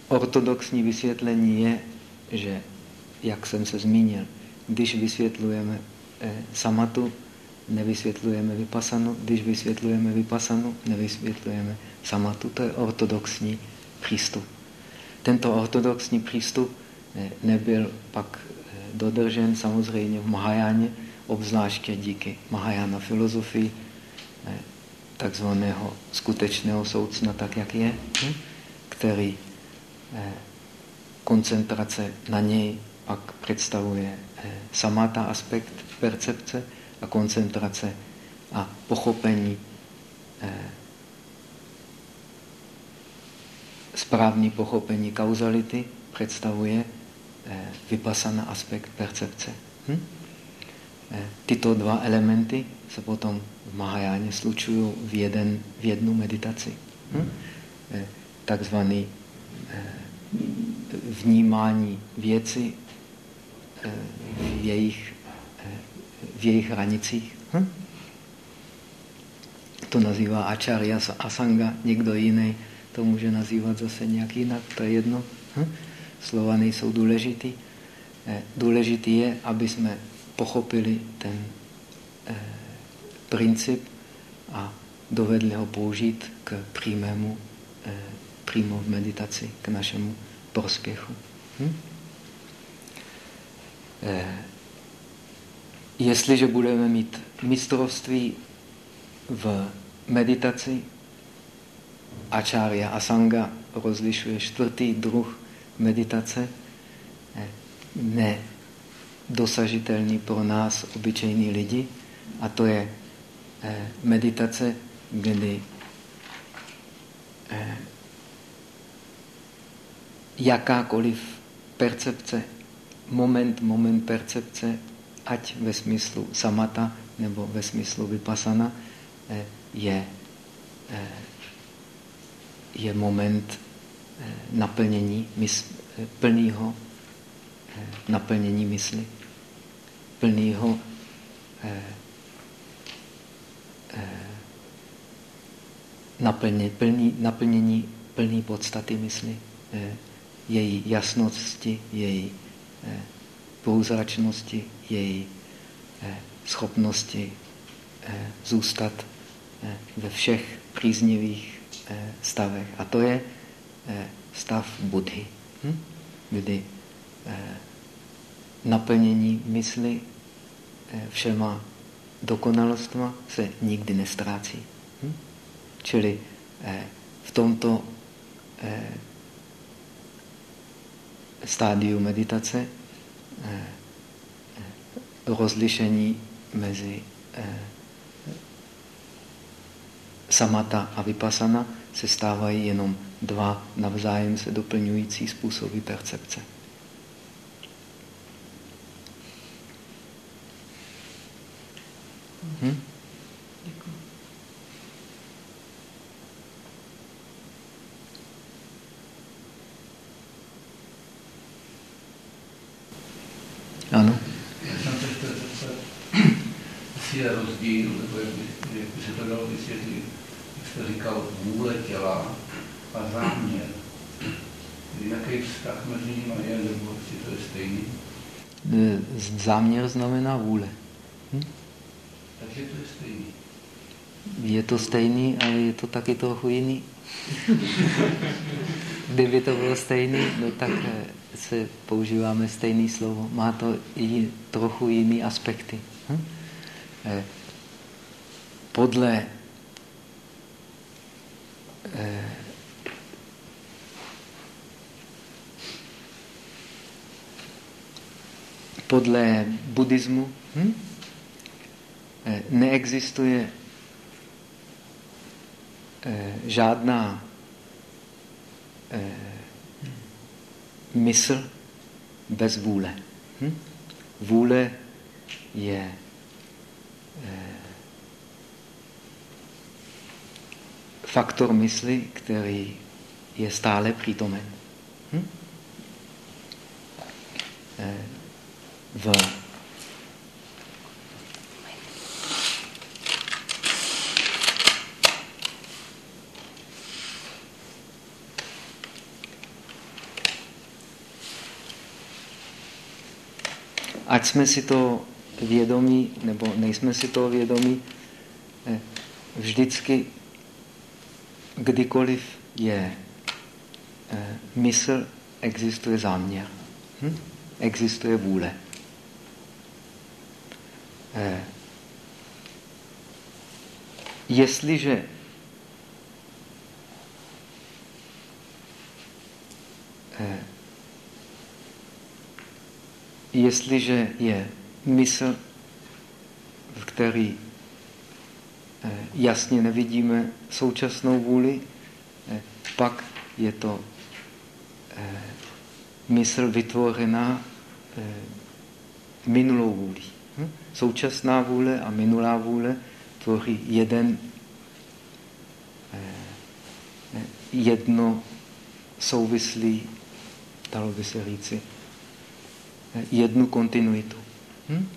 ortodoxní vysvětlení je, že, jak jsem se zmínil, když vysvětlujeme samatu, nevysvětlujeme vypasanu, když vysvětlujeme vypasanu, nevysvětlujeme samatu. To je ortodoxní přístup. Tento ortodoxní přístup eh, nebyl pak eh, dodržen samozřejmě v Mahajáně, obzvláště díky Mahajana filozofii, eh, takzvaného skutečného soucna, tak jak je, hm, který koncentrace na něj pak představuje samata aspekt percepce a koncentrace a pochopení správný pochopení kauzality představuje eh, vypasaný aspekt percepce. Hm? Eh, tyto dva elementy se potom v Mahajáně slučují v, jeden, v jednu meditaci. Hm? takzvaný vnímání věci v jejich, v jejich hranicích. Hm? To nazývá Acharya Asanga, někdo jiný to může nazývat zase nějak jinak, to je jedno. Hm? Slova nejsou důležitý. Důležitý je, aby jsme pochopili ten eh, princip a dovedli ho použít k přímému, eh, přímo v meditaci, k našemu prospěchu. Hm? Eh, jestliže budeme mít mistrovství v meditaci, Acharya Asanga rozlišuje čtvrtý druh meditace, eh, ne dosažitelný pro nás, obyčejní lidi, a to je eh, meditace, kdy jakákoliv percepce, moment, moment percepce, ať ve smyslu samata nebo ve smyslu vypasana, eh, je, je moment naplnění plného naplnění mysli, plného naplně, plný, naplnění plné podstaty mysli, eh, její jasnosti, její eh, průzračnosti, její eh, schopnosti zůstat ve všech příznivých stavech. A to je stav Budhy, hm? kdy naplnění mysli všema dokonalostma se nikdy nestrácí. Hm? Čili eh, v tomto eh, stádiu meditace eh, rozlišení mezi eh, samata a vypasana se stávají jenom dva navzájem se doplňující způsoby percepce. Hm? Ano. Jestli je rozdíl, nebo jak by, jak by se to dalo vysvětlit, říkal, vůle těla a záměr. Jaký vztah mezi nimi je, nebo jestli to je stejný? Záměr znamená vůle. Hm? Takže to je stejný. Je to stejný, ale je to taky trochu jiný. Kdyby to bylo stejný, no tak eh, se používáme stejné slovo. Má to i trochu jiný aspekty. Hm? Eh, podle podle buddhismu hm? neexistuje žádná mysl bez vůle. Hm? Vůle je faktor mysli, který je stále přítomen. Hm? Eh, v ať jsme si to vědomí, nebo nejsme si toho vědomí, eh, vždycky, kdykoliv je eh, mysl, existuje záměr. Hm? Existuje vůle. Eh, jestliže jestliže je mysl, v který eh, jasně nevidíme současnou vůli, eh, pak je to eh, mysl vytvořená minulou vůli. Hm? Současná vůle a minulá vůle tvoří jeden jedno souvislý, dalo by se říci, jednu kontinuitu. Hm?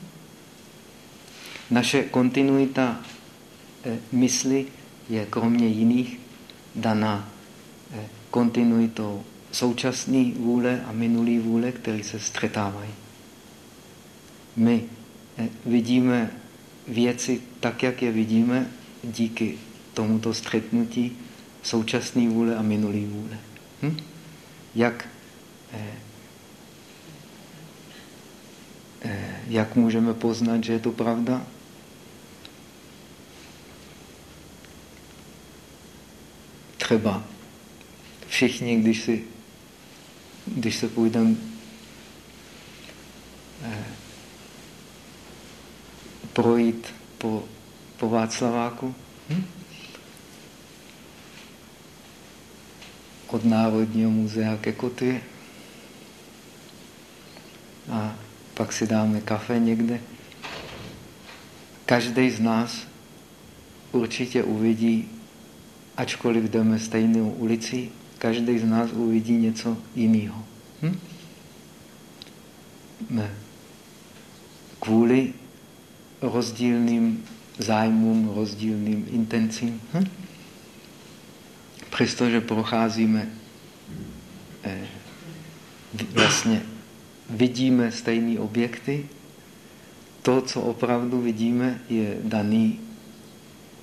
Naše kontinuita eh, mysli je kromě jiných daná eh, kontinuitou současné vůle a minulý vůle, které se střetávají. My eh, vidíme věci tak, jak je vidíme, díky tomuto střetnutí současné vůle a minulý vůle. Hm? Jak, eh, eh, jak můžeme poznat, že je to pravda? Třeba všichni, když, si, když se půjdeme eh, projít po, po Václaváku, hm? od Národního muzea ke kotvě a pak si dáme kafe někde. Každý z nás určitě uvidí, ačkoliv jdeme stejnou ulici, každý z nás uvidí něco jiného. Hm? Kvůli rozdílným zájmům, rozdílným intencím. Hm? Přestože procházíme, eh, vlastně vidíme stejné objekty, to, co opravdu vidíme, je daný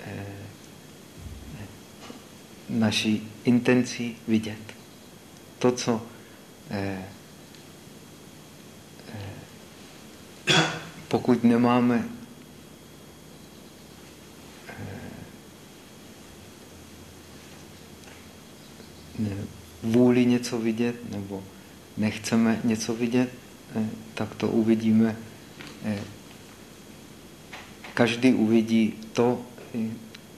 eh, naší intencí vidět. To, co eh, pokud nemáme vůli něco vidět nebo nechceme něco vidět, eh, tak to uvidíme. Eh, každý uvidí to, eh,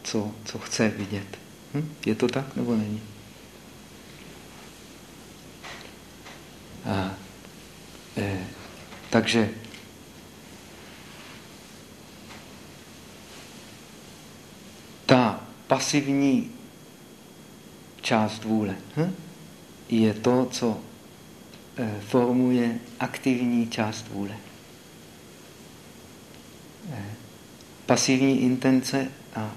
co, co chce vidět. Hm? Je to tak nebo není? A, eh, takže ta pasivní část vůle. Hm? Je to, co eh, formuje aktivní část vůle. Eh, pasivní intence a,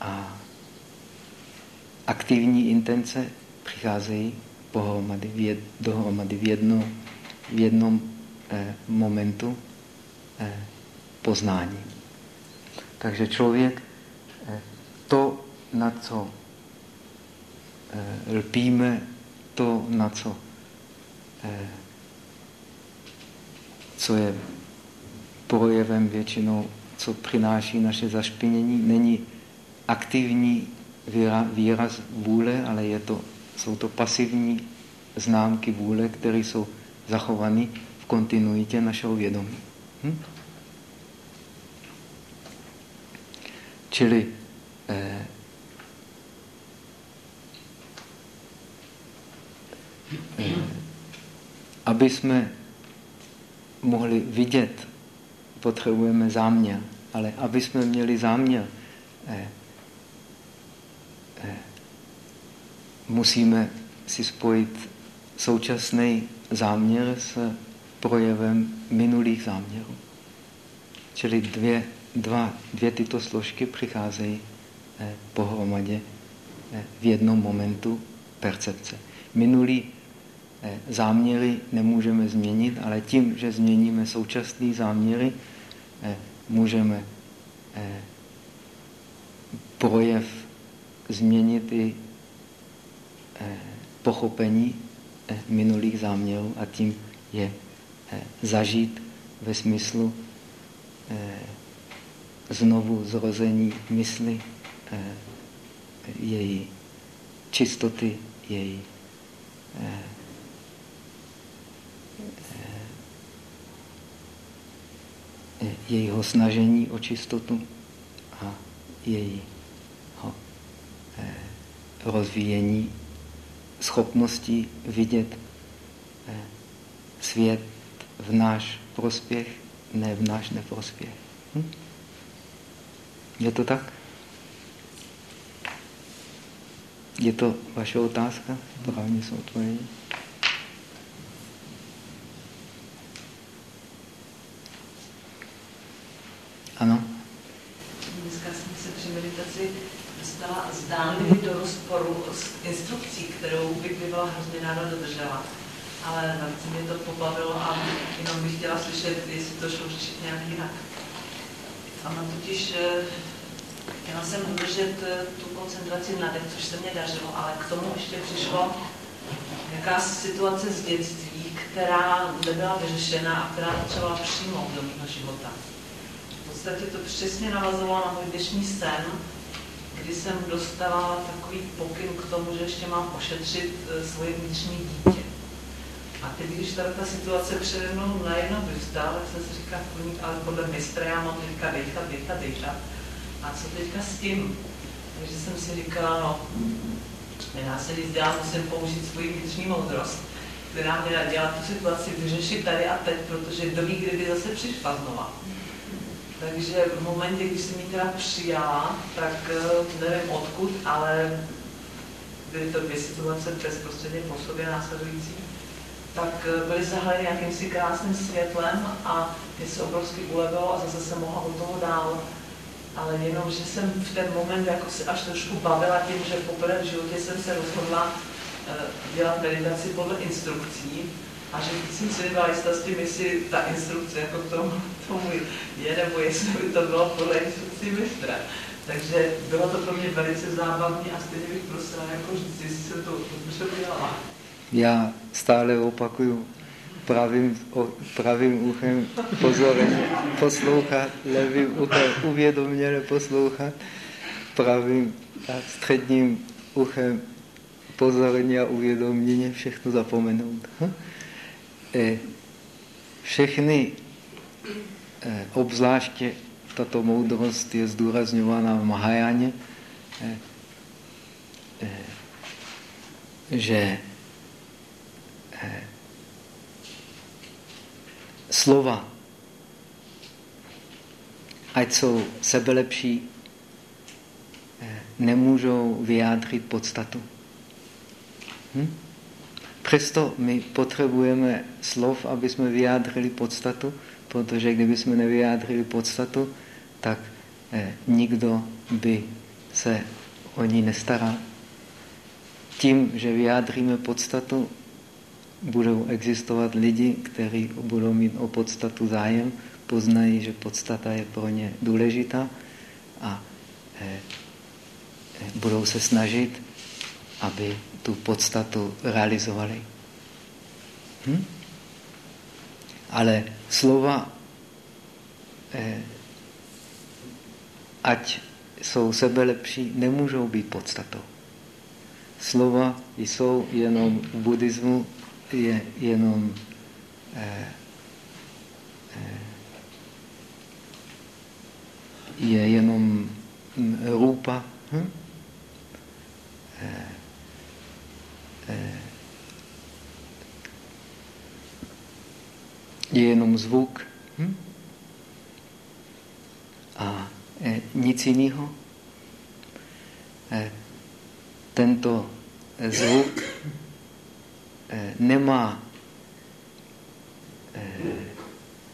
a aktivní intence přicházejí pohromady, v jed, dohromady v, jedno, v jednom eh, momentu eh, poznání. Takže člověk eh, to, na co Eh, lpíme to, na co, eh, co je projevem většinou, co přináší naše zašpinění, není aktivní výraz vůle, ale je to, jsou to pasivní známky vůle, které jsou zachovány v kontinuitě našeho vědomí. Hm? Čili eh, aby jsme mohli vidět, potřebujeme záměr. Ale aby jsme měli záměr, eh, eh, musíme si spojit současný záměr s projevem minulých záměrů. Čili dvě, dva, dvě tyto složky přicházejí eh, pohromadě eh, v jednom momentu percepce. Minulý Eh, záměry nemůžeme změnit, ale tím, že změníme současné záměry, můžeme projev změnit i pochopení minulých záměrů a tím je zažít ve smyslu znovu zrození mysli, její čistoty, její jejího snažení o čistotu a jejího eh, rozvíjení schopností vidět eh, svět v náš prospěch, ne v náš neprospěch. Hm? Je to tak? Je to vaše otázka? Právně jsou odpovědi. Ano? Dneska jsem se při meditaci dostala zdánlivě do rozporu s instrukcí, kterou bych by byla hrozně ráda dodržela. Ale velice mě to pobavilo a jenom bych chtěla slyšet, jestli to šlo řešit nějak jinak. Ona totiž eh, chtěla jsem udržet eh, tu koncentraci na dech, což se mě dařilo, ale k tomu ještě přišlo nějaká situace z dětství, která nebyla vyřešena a která potřebovala přijmout do mého života podstatě to přesně navazovalo na můj dnešní sen, kdy jsem dostala takový pokyn k tomu, že ještě mám ošetřit eh, svoje vnitřní dítě. A teď, když tady ta situace přede mnou najednou vyvstala, tak jsem si říkala, ale podle mistra já mám teďka dejchat, dejchat, dejchat. A co teďka s tím? Takže jsem si říkala, no, nedá se nic dělat, musím použít svoji vnitřní moudrost, která mi dělat tu situaci vyřešit tady a teď, protože kdo ví, kdyby zase přišla znova. Takže v momentě, když jsem ji teda přijala, tak eh, nevím odkud, ale byly to dvě situace bezprostředně po sobě následující, tak eh, byly zahaleny jakýmsi krásným světlem a mě se obrovsky ulevilo a zase jsem mohla od toho dál. Ale jenom, že jsem v ten moment jako se až trošku bavila tím, že poprvé v životě jsem se rozhodla eh, dělat meditaci podle instrukcí, a že jsem si nebyla jistá s tím, jestli ta instrukce jako tomu, tomu je, nebo jestli by to bylo podle instrukcí mistra. Takže bylo to pro mě velice zábavné a stejně bych prosila jako říct, jestli jsem to dobře udělala. Já stále opakuju, pravým, pravým uchem pozorně poslouchat, levým uchem uvědoměle poslouchat, pravým a středním uchem pozorně a uvědoměně všechno zapomenout. Hm? E, všechny, e, obzvláště tato moudrost je zdůrazňována v Mahajáně, e, že slova, ať jsou sebelepší, nemůžou vyjádřit podstatu. Hm? Přesto my potřebujeme slov, aby jsme vyjádřili podstatu, protože kdyby jsme nevyjádřili podstatu, tak eh, nikdo by se o ní nestaral. Tím, že vyjádříme podstatu, budou existovat lidi, kteří budou mít o podstatu zájem, poznají, že podstata je pro ně důležitá a eh, eh, budou se snažit, aby tu podstatu realizovali. Hm? Ale slova, eh, ať jsou sebelepší, nemůžou být podstatou. Slova jsou jenom v buddhismu, je jenom eh, eh, je jenom hm, rupa. Hm? Eh, je jenom zvuk hm? a eh, nic jiného. Eh, tento zvuk nemá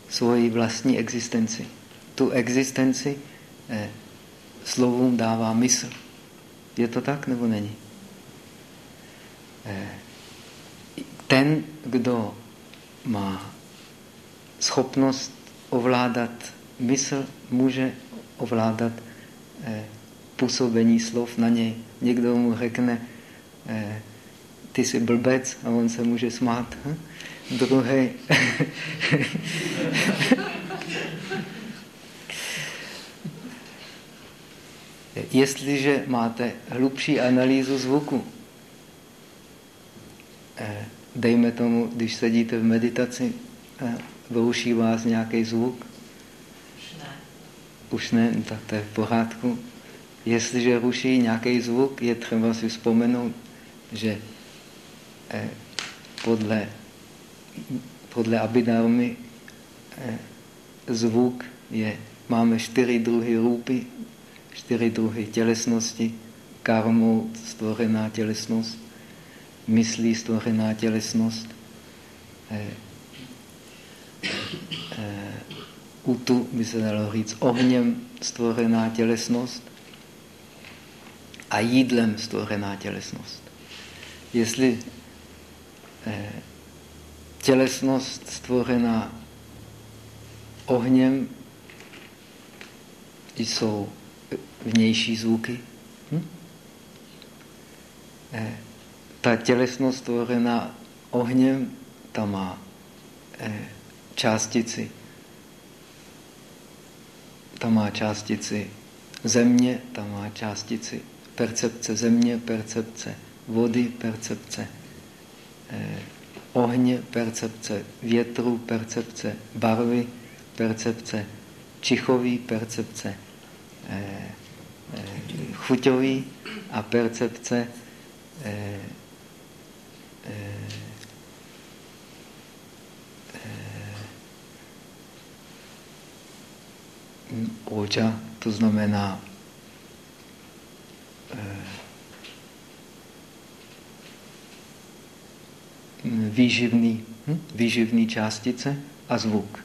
svoji vlastní existenci. Tu existenci slovům dává mysl. Je to tak nebo není? Eh, ten, kdo má schopnost ovládat mysl, může ovládat eh, působení slov na něj. Někdo mu řekne, eh, ty jsi blbec a on se může smát. Hm? Druhý Jestliže máte hlubší analýzu zvuku, dejme tomu, když sedíte v meditaci, vyuší vás nějaký zvuk? Už ne. Už ne, tak to je v pořádku. Jestliže ruší nějaký zvuk, je třeba si vzpomenout, že eh, podle, podle Abidarmy eh, zvuk je, máme čtyři druhy růpy, čtyři druhy tělesnosti, karmou stvořená tělesnost, myslí stvořená tělesnost, eh, eh, utu by se dalo říct ohněm stvořená tělesnost a jídlem stvořená tělesnost. Jestli eh, tělesnost stvořená ohněm jsou vnější zvuky. Hm? Ta tělesnost stvořená ohněm, ta má eh, částici. Ta má částici země, ta má částici percepce země, percepce vody, percepce eh, ohně, percepce větru, percepce barvy, percepce čichový, percepce eh, chuťový a percepce eh, oča, to znamená eh, výživný, hm? výživný částice a zvuk.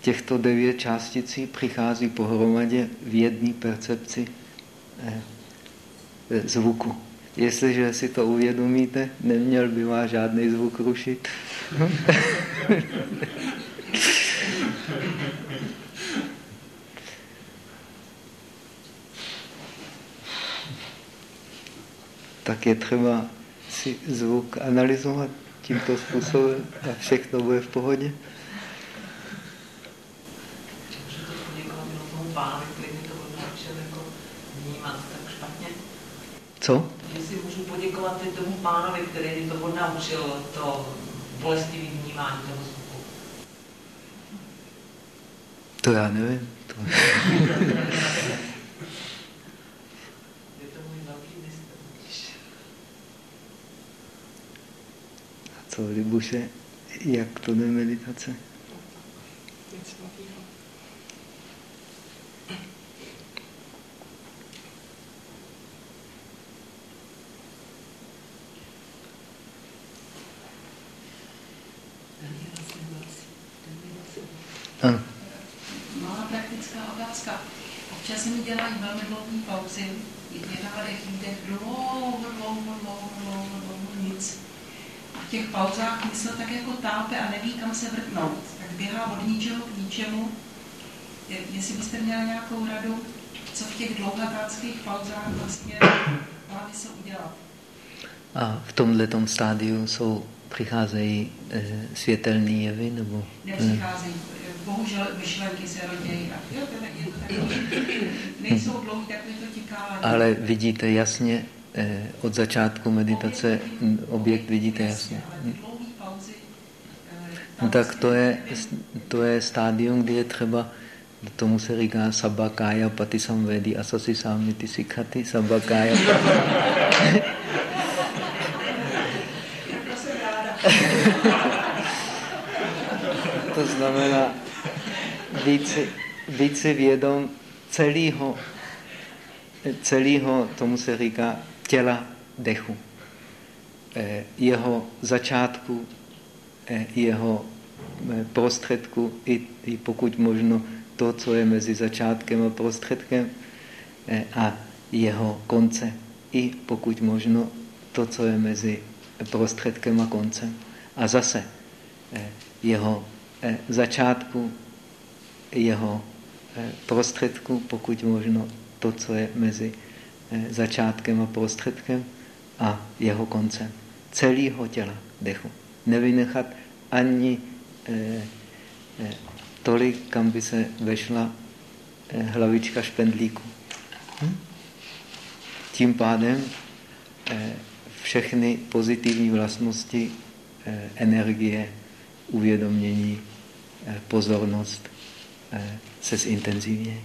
Těchto devět částicí přichází pohromadě v jedné percepci eh, zvuku. Jestliže si to uvědomíte, neměl by vás žádný zvuk rušit. tak je třeba si zvuk analyzovat tímto způsobem a všechno bude v pohodě. Co? Poděkovat tomu pánovi, který mi to naučil, to bolestivé vnímání toho zvuku. To já nevím. To... co Libuše, jak to jde meditace? Ano. Malá praktická otázka. Občas se mi dělají velmi pauzy, je nádech, výdech, dlouho, dlouho, dlouho, dlouho, dlouho, nic v těch pauzách mysl tak jako tápe a neví, kam se vrtnout. Tak běhá od ničeho k ničemu. Jestli byste měli nějakou radu, co v těch dlouhatánských pauzách vlastně má mysl udělat. A v tomhle stádiu jsou, přicházejí e, světelné jevy? Nebo, Nepřicházejí. E... Bohužel myšlenky se rodějí. Jo, je to takový, nejsou dlouhý, tak mi to tiká. Ale vidíte jasně, Eh, od začátku meditace objekt vidíte jasně. No tak to je, to je stádium, kdy je třeba, tomu se říká sabakája pati samvedi, asasi samiti sikhati, sabakája to znamená víc, víc vědom celého, celého, tomu se říká těla dechu. Eh, jeho začátku, eh, jeho eh, prostředku i, i pokud možno to, co je mezi začátkem a prostředkem a jeho konce. I pokud možno to, co je mezi prostředkem a koncem. A zase jeho začátku, jeho prostředku, pokud možno to, co je mezi Eh, začátkem a prostředkem a jeho koncem. Celého těla dechu. Nevynechat ani eh, eh, tolik, kam by se vešla eh, hlavička špendlíku. Hm? Tím pádem eh, všechny pozitivní vlastnosti eh, energie, uvědomění, eh, pozornost eh, se zintenzivnějí.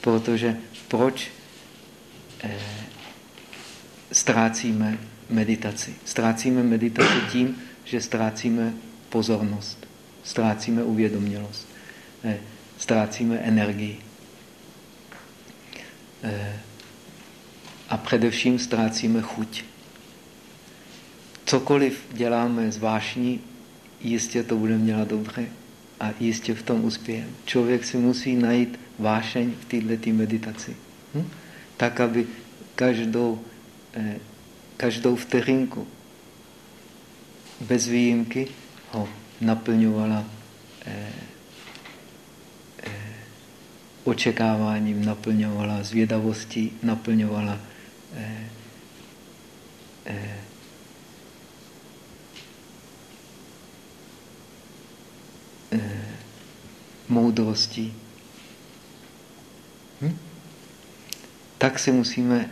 Protože proč Eh, ztrácíme meditaci. Ztrácíme meditaci tím, že ztrácíme pozornost, ztrácíme uvědomělost, eh, ztrácíme energii. Eh, a především ztrácíme chuť. Cokoliv děláme zvláštní, jistě to bude měla dobře a jistě v tom uspějeme. Člověk si musí najít vášeň v této meditaci. Hm? Tak, aby každou, eh, každou vteřinku bez výjimky ho naplňovala eh, eh, očekáváním, naplňovala zvědavostí, naplňovala eh, eh, moudrostí. Hm? Tak si musíme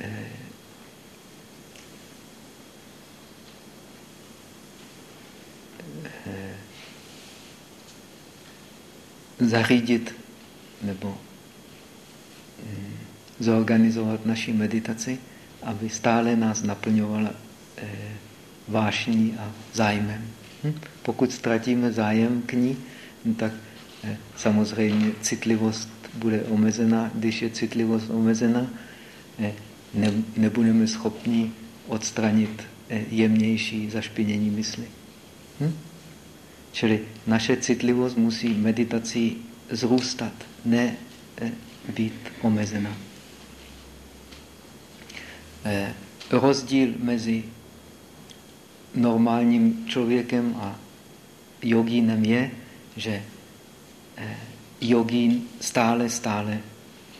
eh, eh, zařídit nebo hm, zorganizovat naši meditaci, aby stále nás naplňovala eh, vášní a zájmem. Hm? Pokud ztratíme zájem k ní, no tak eh, samozřejmě citlivost bude omezená. Když je citlivost omezená, eh, ne, nebudeme schopni odstranit eh, jemnější zašpinění mysli. Hm? Čili naše citlivost musí meditací zrůstat, ne být omezená. Eh, rozdíl mezi normálním člověkem a jogínem je, že eh, jogín stále, stále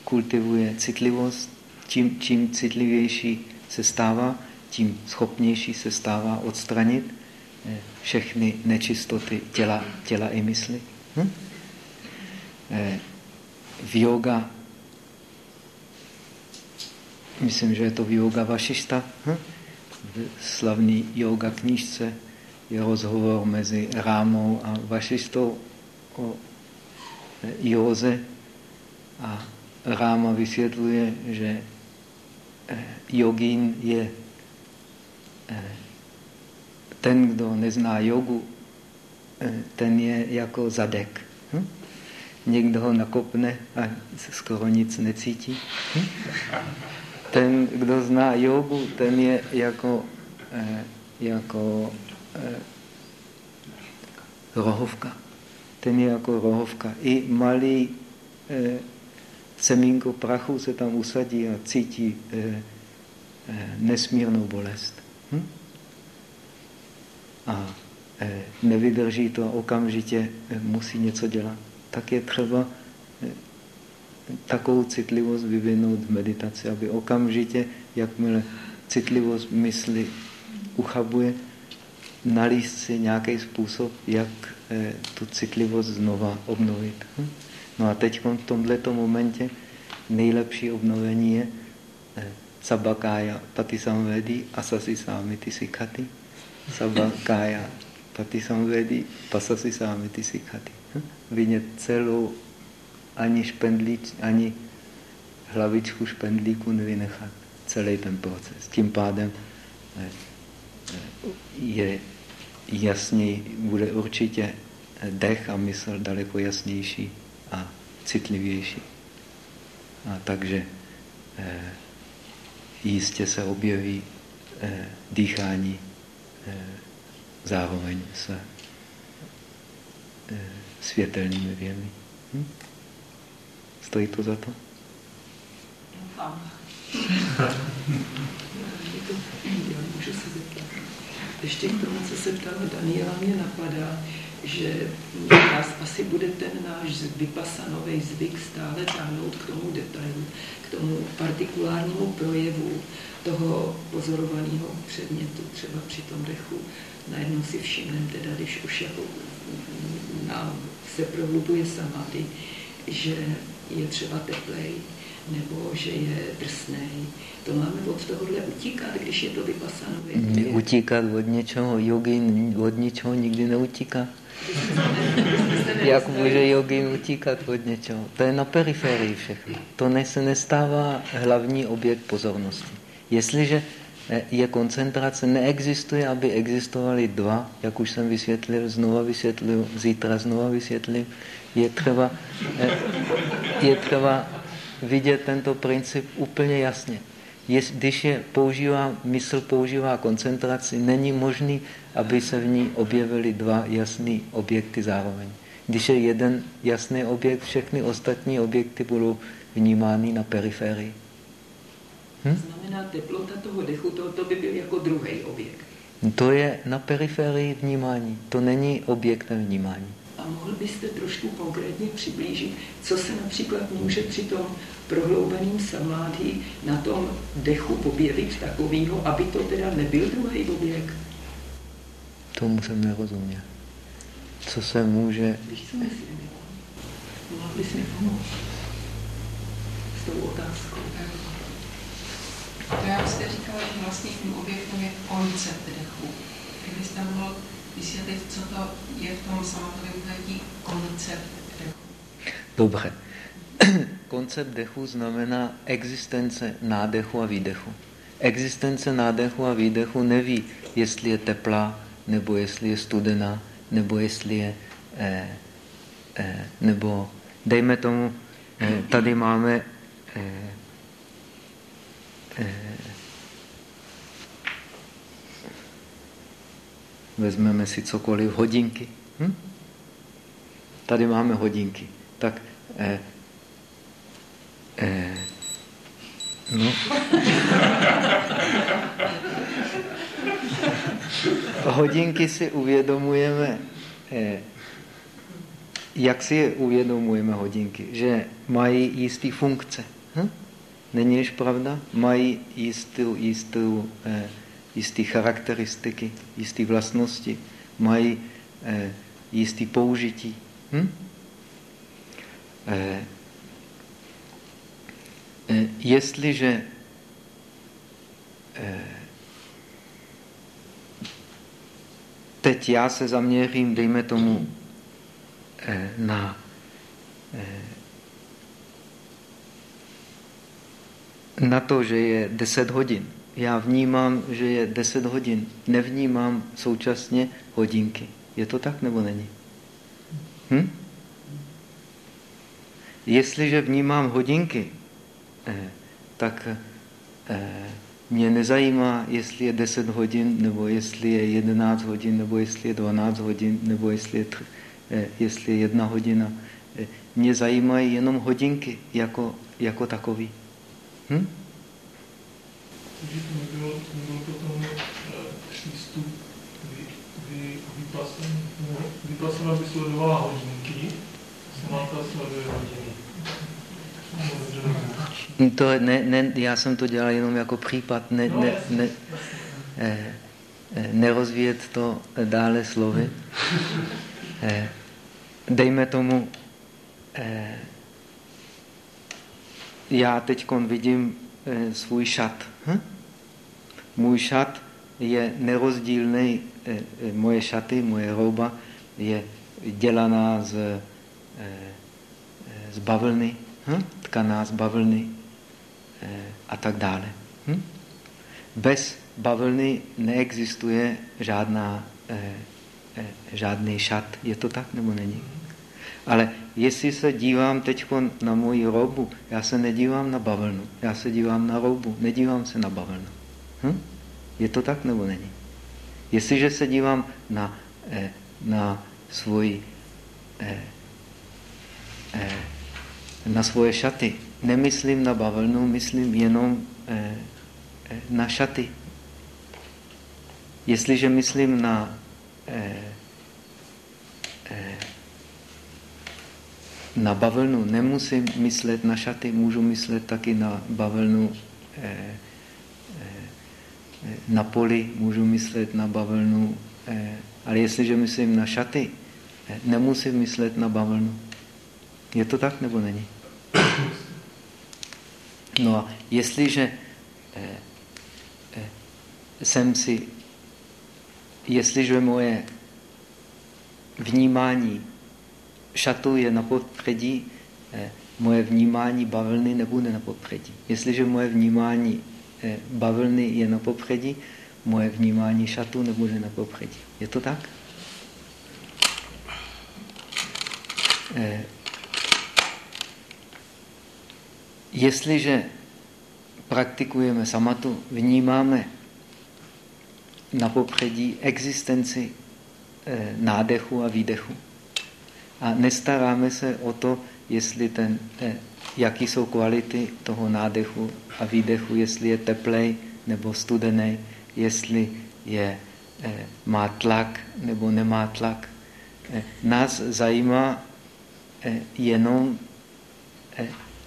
kultivuje citlivost. Čím, čím citlivější se stává, tím schopnější se stává odstranit eh, všechny nečistoty těla, těla i mysli. Hm? V yoga, myslím, že je to v yoga vašišta, hm? v slavný yoga knížce je rozhovor mezi Rámou a Vašištou o józe a Ráma vysvětluje, že jogín je ten, kdo nezná jogu, ten je jako zadek. Hm? Někdo ho nakopne a skoro nic necítí. Hm? ten, kdo zná jogu, ten je jako, eh, jako eh, rohovka. Ten je jako rohovka. I malý eh, semínko prachu se tam usadí a cítí eh, eh, nesmírnou bolest. Hm? A eh, nevydrží to a okamžitě eh, musí něco dělat. Tak je třeba eh, takovou citlivost vyvinout v meditaci, aby okamžitě, jakmile citlivost mysli uchabuje, nalíst si nějaký způsob, jak eh, tu citlivost znova obnovit. Hm? No a teď v tomto momentě nejlepší obnovení je eh, sabakája patisamvedi asasi samiti sikhati. Sabakája patisamvedi pasasi samiti sikhati. Hm? Vynět celou ani špendlíč, ani hlavičku špendlíku nevynechat. Celý ten proces. Tím pádem eh, je jasný, bude určitě dech a mysl daleko jasnější a citlivější. A takže eh, jistě se objeví dýchání zároveň s světelnými věmi. Hm? Stojí to za to? Doufám. Já můžu se zeptat. Ještě k tomu, co se ptala Daniela, mě napadá, že nás asi bude ten náš vypasanový zvyk stále táhnout k tomu detailu, k tomu partikulárnímu projevu toho pozorovaného předmětu, třeba při tom dechu. Najednou si všimneme, teda, když už jako nám se prohlubuje samády, že je třeba teplej, nebo že je drsnej. To máme od tohohle utíkat, když je to vypasanové. Utíkat od něčeho, jogin od něčeho nikdy neutíká. Jak může jogin utíkat od něčeho? To je na periferii všechno. To ne, se nestává hlavní objekt pozornosti. Jestliže eh, je koncentrace, neexistuje, aby existovaly dva, jak už jsem vysvětlil, znova vysvětlil, zítra znova vysvětlil, je třeba, eh, je třeba vidět tento princip úplně jasně. Když je používá, mysl používá koncentraci, není možný, aby se v ní objevily dva jasné objekty zároveň. Když je jeden jasný objekt, všechny ostatní objekty budou vnímány na periferii. Hm? Znamená teplota toho dechu, to, to by byl jako druhý objekt. To je na periferii vnímání, to není objektem vnímání. A mohl byste trošku konkrétně přiblížit, co se například může při tom prohloubeným samádhi na tom dechu objevit takového, aby to teda nebyl druhý objekt? Tomu jsem nerozuměl. Co se může... Víš, co myslím? Mohl bys mi pomoct s tou otázkou? To já jste říkala, že vlastně tím objektem je koncept dechu. Kdybyste mohl vysvětlit, co to je v tom samatovém pojetí koncept dechu. Dobře. koncept dechu znamená existence nádechu a výdechu. Existence nádechu a výdechu neví, jestli je teplá, nebo jestli je studená, nebo jestli je, eh, eh, nebo dejme tomu, eh, tady máme eh, eh, vezmeme si cokoliv, hodinky. Hm? Tady máme hodinky. Tak eh, eh, no. hodinky si uvědomujeme, eh, jak si je uvědomujeme hodinky? Že mají jistý funkce. Hm? Neníž pravda? Mají jistou, jistou, eh, jisté charakteristiky, jisté vlastnosti, mají eh, jisté použití. Hm? Eh, eh, jestliže eh, teď já se zaměřím, dejme tomu, eh, na eh, na to, že je 10 hodin. Já vnímám, že je 10 hodin. Nevnímám současně hodinky. Je to tak nebo není? Hm? Jestliže vnímám hodinky, eh, tak eh, mě nezajímá, jestli je 10 hodin, nebo jestli je 11 hodin, nebo jestli je 12 hodin, nebo jestli je, eh, jestli je jedna hodina. Mě zajímají jenom hodinky jako, jako takový. Hm? Takže to nebyl, nebyl potom přístup vypasana by sledovala hodinky, samata sleduje hodiny. To ne, ne, já jsem to dělal jenom jako případ, ne, ne, ne, eh, eh, nerozvíjet to dále slovy. Eh, dejme tomu, eh, já teď vidím eh, svůj šat. Hm? Můj šat je nerozdílný, eh, eh, moje šaty, moje rouba je dělaná z, eh, z bavlny, hm? tkaná z bavlny a tak dále. Hm? Bez bavlny neexistuje žádná, žádný šat. Je to tak nebo není? Ale jestli se dívám teď na moji roubu, já se nedívám na bavlnu, já se dívám na roubu, nedívám se na bavlnu. Hm? Je to tak nebo není? Jestliže se dívám na, eh, na svůj eh, eh, na svoje šaty, nemyslím na bavlnu, myslím jenom na šaty. Jestliže myslím na na bavlnu nemusím myslet na šaty, můžu myslet taky na bavlnu eh, eh, na poli, můžu myslet na bavlnu, eh, ale jestliže myslím na šaty, nemusím myslet na bavlnu. Je to tak nebo není? No a jestliže jsem si, jestliže moje vnímání šatu je na popředí, eh, moje vnímání bavlny nebude na popředí. Jestliže moje vnímání eh, bavlny je na popředí, moje vnímání šatu nebude na popředí. Je to tak? jestliže praktikujeme samatu, vnímáme na popředí existenci eh, nádechu a výdechu. A nestaráme se o to, jestli ten, eh, jaký jsou kvality toho nádechu a výdechu, jestli je teplej nebo studený, jestli je, eh, má tlak nebo nemá tlak. Nás zajímá jenom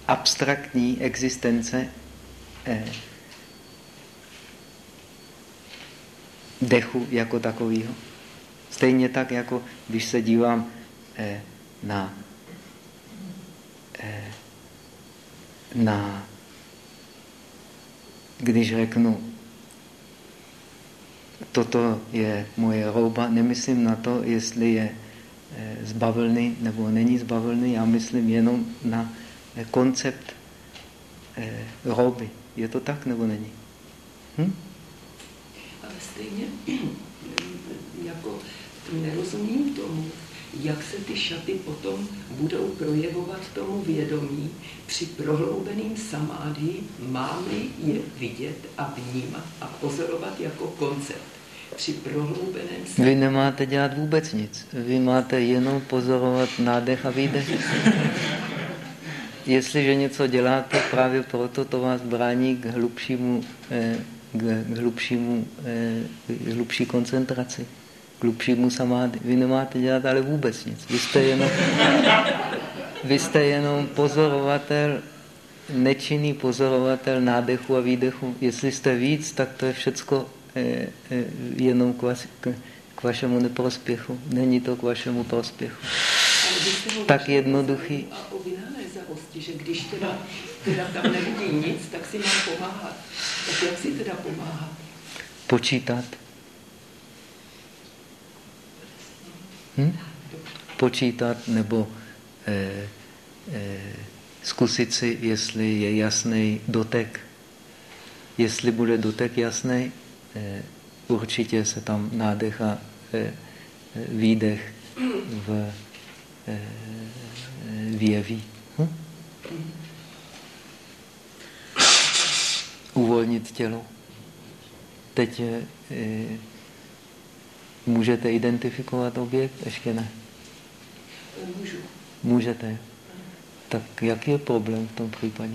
abstraktní existence dechu jako takového. Stejně tak, jako když se dívám eh, na, eh, na když řeknu, toto je moje rouba, nemyslím na to, jestli je eh, zbavlný nebo není zbavlný, já myslím jenom na koncept rouby. Je to tak nebo není? Hm? Ale stejně jako nerozumím tomu, jak se ty šaty potom budou projevovat tomu vědomí při prohloubeným samády, máme je vidět a vnímat a pozorovat jako koncept. Při prohloubeném samády. Vy nemáte dělat vůbec nic. Vy máte jenom pozorovat nádech a výdech. Jestliže něco děláte, právě proto to vás brání k hlubšímu, eh, k hlubšímu, k eh, hlubší koncentraci hlubšímu samády. Vy nemáte dělat ale vůbec nic. Vy jste jenom, vy jste jenom pozorovatel, nečinný pozorovatel nádechu a výdechu. Jestli jste víc, tak to je všecko eh, eh, jenom k, vás, k, k vašemu neprospěchu. Není to k vašemu prospěchu. Tak jednoduchý. A o vynálezavosti, že když teda, teda tam nevidí nic, tak si mám pomáhat. Tak jak si teda pomáhat? Počítat. Hm? Počítat nebo eh, eh, zkusit si, jestli je jasný dotek. Jestli bude dotek jasný, eh, určitě se tam nádech a eh, výdech v, eh, vyjeví. Hm? Uvolnit tělo. Teď eh, Můžete identifikovat objekt? Ještě ne. Můžu. Můžete. Tak jaký je problém v tom případě?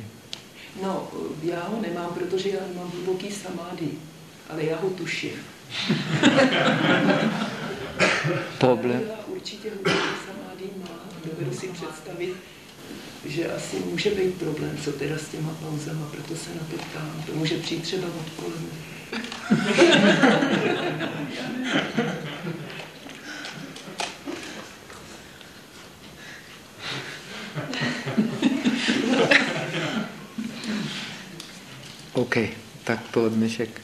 No, já ho nemám, protože já mám hluboký samády, ale já ho tuším. problém? Já určitě hluboký samády má. Dovedu si představit, že asi může být problém, co teda s těma pauzama, proto se na to ptám. To může přijít třeba odpoledne. OK, tak pro dnešek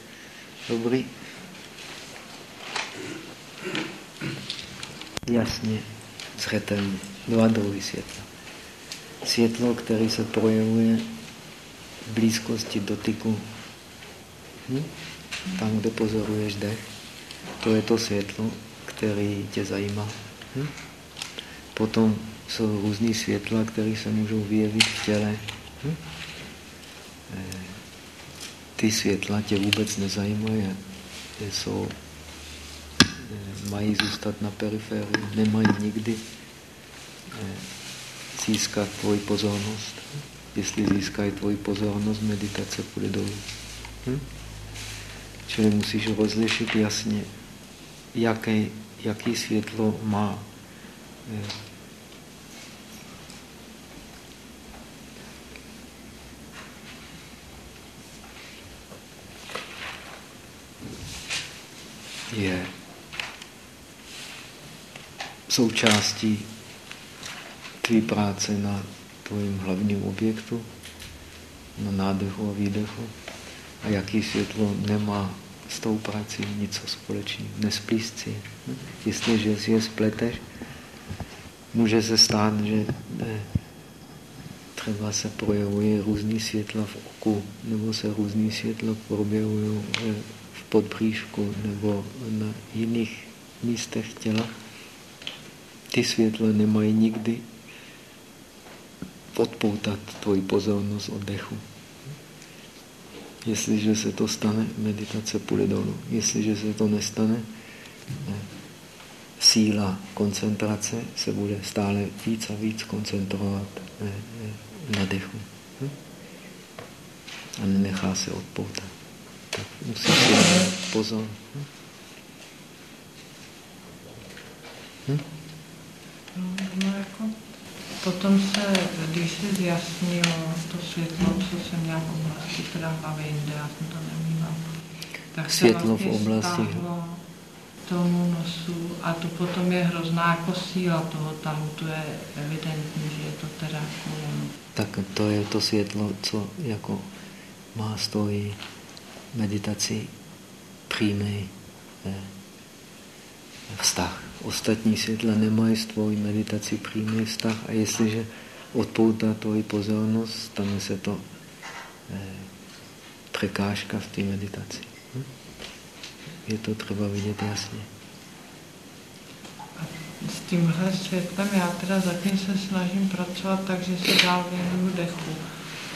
dobrý. Jasně, zřetelně. Dva druhy světla. Světlo, které se projevuje v blízkosti dotyku hm? Tam, kde pozoruješ dech, to je to světlo, které tě zajímá. Hm? Potom jsou různý světla, které se můžou vyjevit v těle. Hm? Eh, ty světla tě vůbec nezajímají, jsou, eh, mají zůstat na periférii, nemají nikdy eh, získat tvoji pozornost. Jestli získají tvoji pozornost, meditace půjde dolů. Hm? Čili musíš rozlišit jasně, jaký, jaký světlo má. Je součástí tvý práce na tvojím hlavním objektu, na nádechu a výdechu a jaký světlo nemá s tou prací nic společného, nesplíst si. Jestliže si je spleteš, může se stát, že třeba se projevuje různý světla v oku, nebo se různý světla projevují eh, v podbříšku nebo na jiných místech těla. Ty světla nemají nikdy odpoutat tvoji pozornost od dechu. Jestliže se to stane, meditace půjde dolů. Jestliže se to nestane, síla koncentrace se bude stále víc a víc koncentrovat na dechu. Hm? A nenechá se odpoutat. Tak musí si pozor. Hm? Hm? No, jako potom se, když se zjasnilo to světlo, co jsem měla v oblasti, teda hlavy jinde, já jsem to nemývala, tak světlo se vlastně v oblasti tomu nosu a to potom je hrozná jako síla toho tam, to je evidentní, že je to teda jako Tak to je to světlo, co jako má stojí meditaci přímý eh, vztah. Ostatní světla nemají s tvojí meditací přímý vztah a jestliže odpoutá tvoji pozornost, stane se to eh, překážka v té meditaci. Hm? Je to třeba vidět jasně. S tímhle světlem já teda zatím se snažím pracovat tak, že se dál věnuju dechu.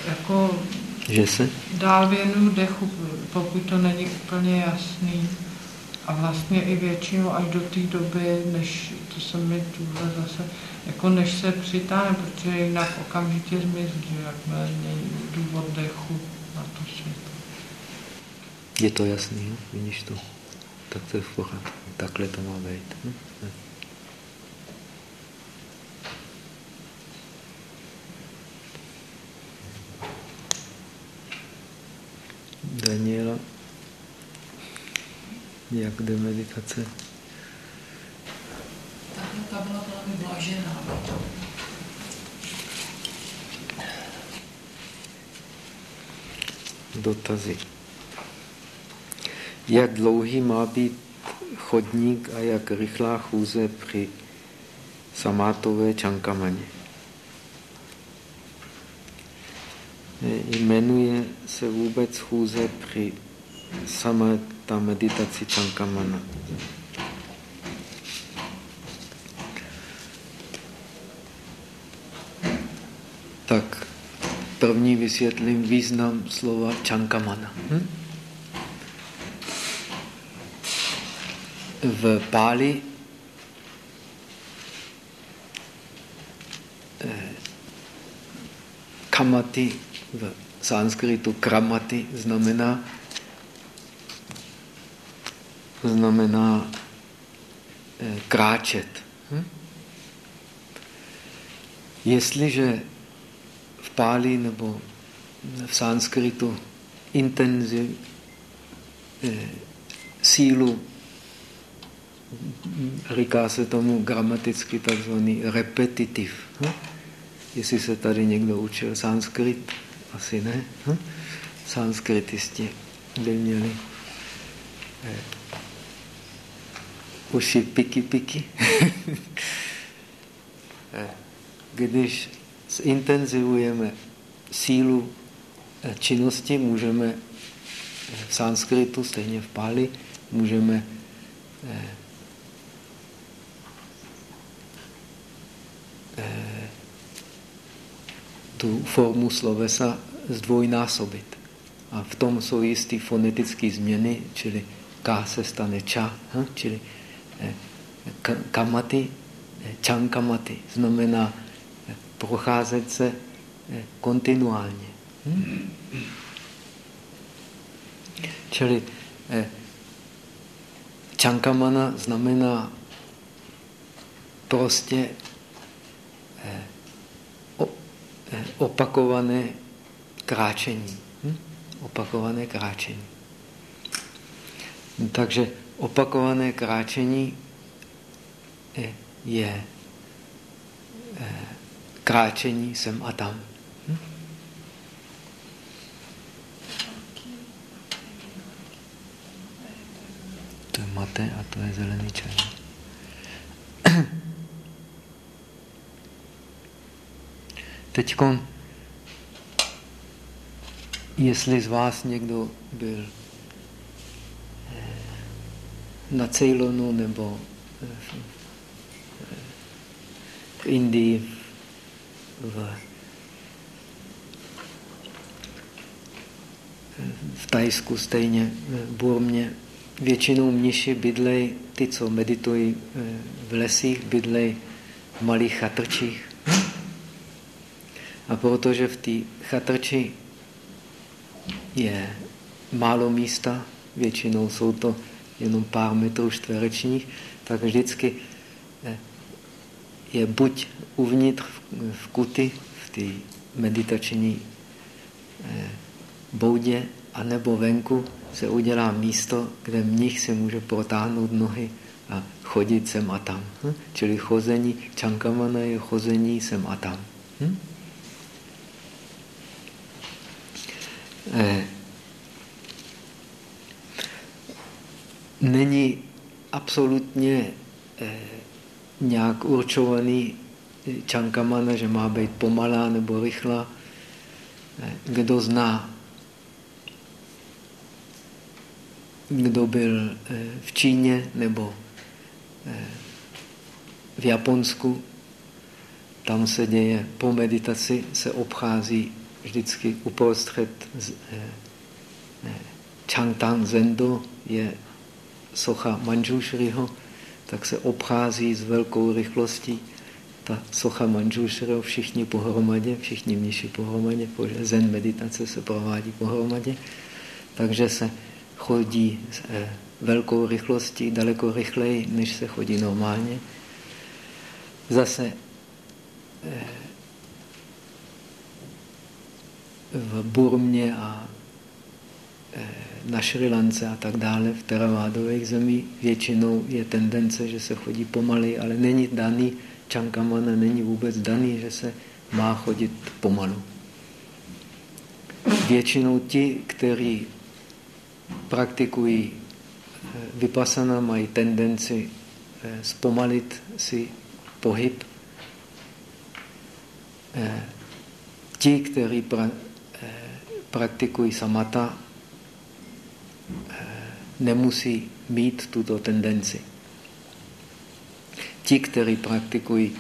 Jako že se? Dál věnuju dechu, pokud to není úplně jasný. A vlastně i většinou až do té doby, než to se mi tuhle zase, jako než se přitáhne, protože jinak okamžitě zmizí, jakmile není důvod dechu na to světlo. Je to jasný, vidíš to? Tak to je v pořádku. Takhle to má být. Hm? Daniela, jak jde meditace? Tahle ta byla velmi blažená. Dotazy. Jak dlouhý má být chodník a jak rychlá chůze při samátové čankamaně? Jmenuje se vůbec chůze při samata meditaci čankamana. Tak první vysvětlím význam slova čankamana. Hm? v Páli eh, kamaty v sanskritu kramaty znamená znamená eh, kráčet. Hm? Jestliže v Páli nebo v sanskritu intenziv eh, sílu říká se tomu gramaticky takzvaný repetitiv. Hm? Jestli se tady někdo učil sanskrit, asi ne. Hm? Sanskritisti by měli eh, uši piky piky. eh, když zintenzivujeme sílu eh, činnosti, můžeme eh, v sanskritu, stejně v páli, můžeme tu formu slovesa zdvojnásobit. A v tom jsou jisté fonetické změny, čili K se stane ča, hm? čili kamaty, eh, čankamaty, znamená procházet se kontinuálně. Hm? Čili čankamana znamená prostě Eh, eh, opakované kráčení. Hm? Opakované kráčení. Takže opakované kráčení eh, je kráčení sem a tam. Hm? To je mate a to je zelený čaj. Teď, jestli z vás někdo byl eh, na Ceylonu nebo eh, v Indii, v, v Tajsku stejně, v Burmě. Většinou mniši bydlej, ty, co meditují eh, v lesích, bydlej v malých chatrčích. A protože v té chatrči je málo místa, většinou jsou to jenom pár metrů čtverečních, tak vždycky eh, je buď uvnitř v kuti, v té meditační eh, boudě, anebo venku se udělá místo, kde mnich si může protáhnout nohy a chodit sem a tam. Hm? Čili chození, čankamana je chození sem a tam. Hm? Eh, není absolutně eh, nějak určovaný eh, čankamana, že má být pomalá nebo rychlá. Eh, kdo zná, kdo byl eh, v Číně nebo v Japonsku, tam se děje, po meditaci se obchází vždycky uprostřed Changtang Zendo je socha Manjushriho, tak se obchází s velkou rychlostí ta socha Manjushriho, všichni pohromadě, všichni mniši pohromadě, protože zen meditace se provádí pohromadě, takže se chodí s eh, velkou rychlostí, daleko rychleji, než se chodí normálně. Zase eh, v Burmě a eh, na Šrilance a tak dále, v teravádových zemích většinou je tendence, že se chodí pomaly, ale není daný, čankamana není vůbec daný, že se má chodit pomalu. Většinou ti, kteří praktikují eh, vypasana, mají tendenci eh, zpomalit si pohyb. Ti, kteří pra, praktikují samata, nemusí mít tuto tendenci. Ti, kteří praktikují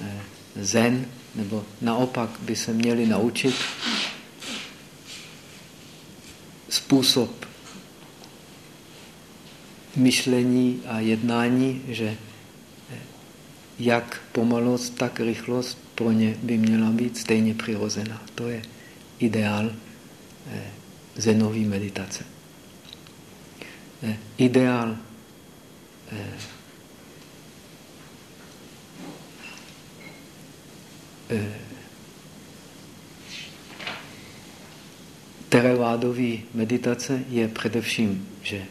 eh, zen, nebo naopak by se měli naučit způsob myšlení a jednání, že eh, jak pomalost, tak rychlost pro ně by měla být stejně přirozená. To je ideál eh, zenové meditace. Eh, ideál eh, terevádové meditace je především, že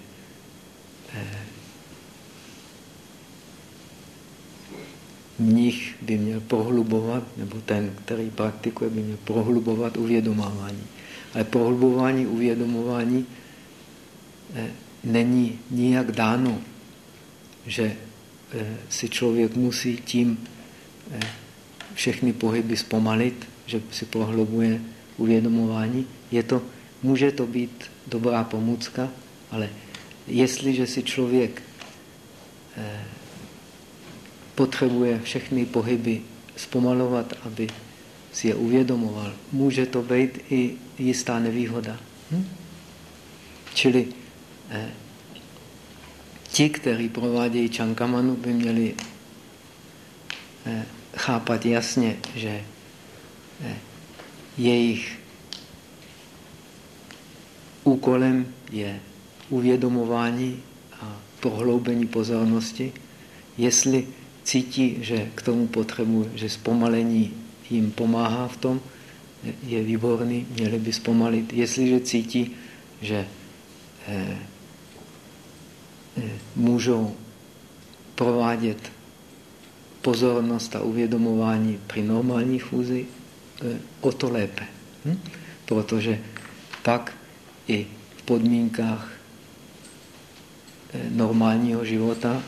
mnich by měl prohlubovat, nebo ten, který praktikuje, by měl prohlubovat uvědomování. Ale prohlubování uvědomování eh, není nijak dáno, že eh, si člověk musí tím eh, všechny pohyby zpomalit, že si prohlubuje uvědomování. Je to, může to být dobrá pomůcka, ale jestliže si člověk potřebuje všechny pohyby zpomalovat, aby si je uvědomoval. Může to být i jistá nevýhoda. Hm? Čili eh, ti, kteří provádějí čankamanu, by měli eh, chápat jasně, že eh, jejich úkolem je uvědomování a prohloubení pozornosti. Jestli cítí, že k tomu potřebuje, že zpomalení jim pomáhá v tom, je výborný, měli by zpomalit. Jestliže cítí, že eh, eh, můžou provádět pozornost a uvědomování při normální chůzi, eh, o to lépe. Hm? Protože pak i v podmínkách eh, normálního života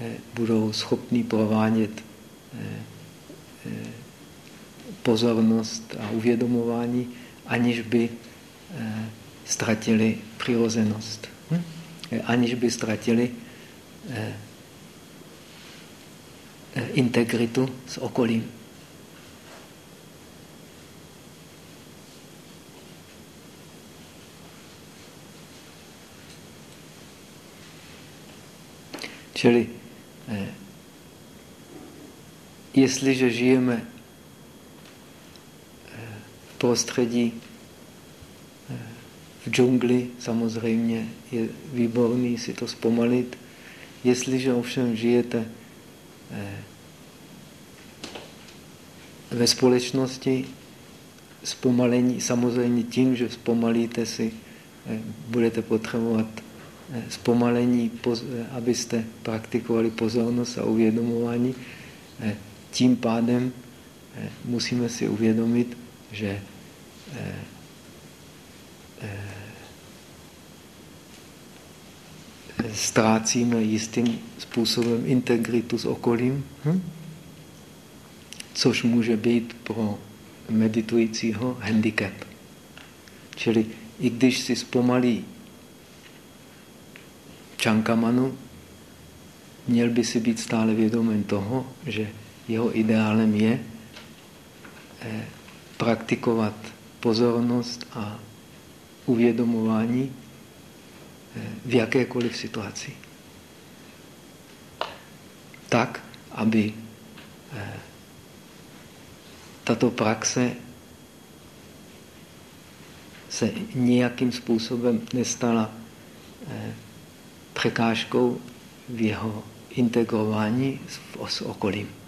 eh, budou schopni provádět pozornost a uvědomování, aniž by ztratili přirozenost? aniž by ztratili eh, eh, integritu s okolím. Čili eh, jestliže žijeme v prostředí v džungli, samozřejmě je výborný si to zpomalit. Jestliže ovšem žijete eh, ve společnosti, zpomalení, samozřejmě tím, že zpomalíte si, eh, budete potřebovat eh, zpomalení, abyste praktikovali pozornost a uvědomování. Tím pádem musíme si uvědomit, že ztrácíme jistým způsobem integritu s okolím, hm? což může být pro meditujícího handicap. Čili i když si zpomalí čankamanu, měl by si být stále vědomen toho, že jeho ideálem je eh, praktikovat pozornost a uvědomování eh, v jakékoliv situaci. Tak, aby eh, tato praxe se nějakým způsobem nestala eh, překážkou v jeho integrování s, s okolím.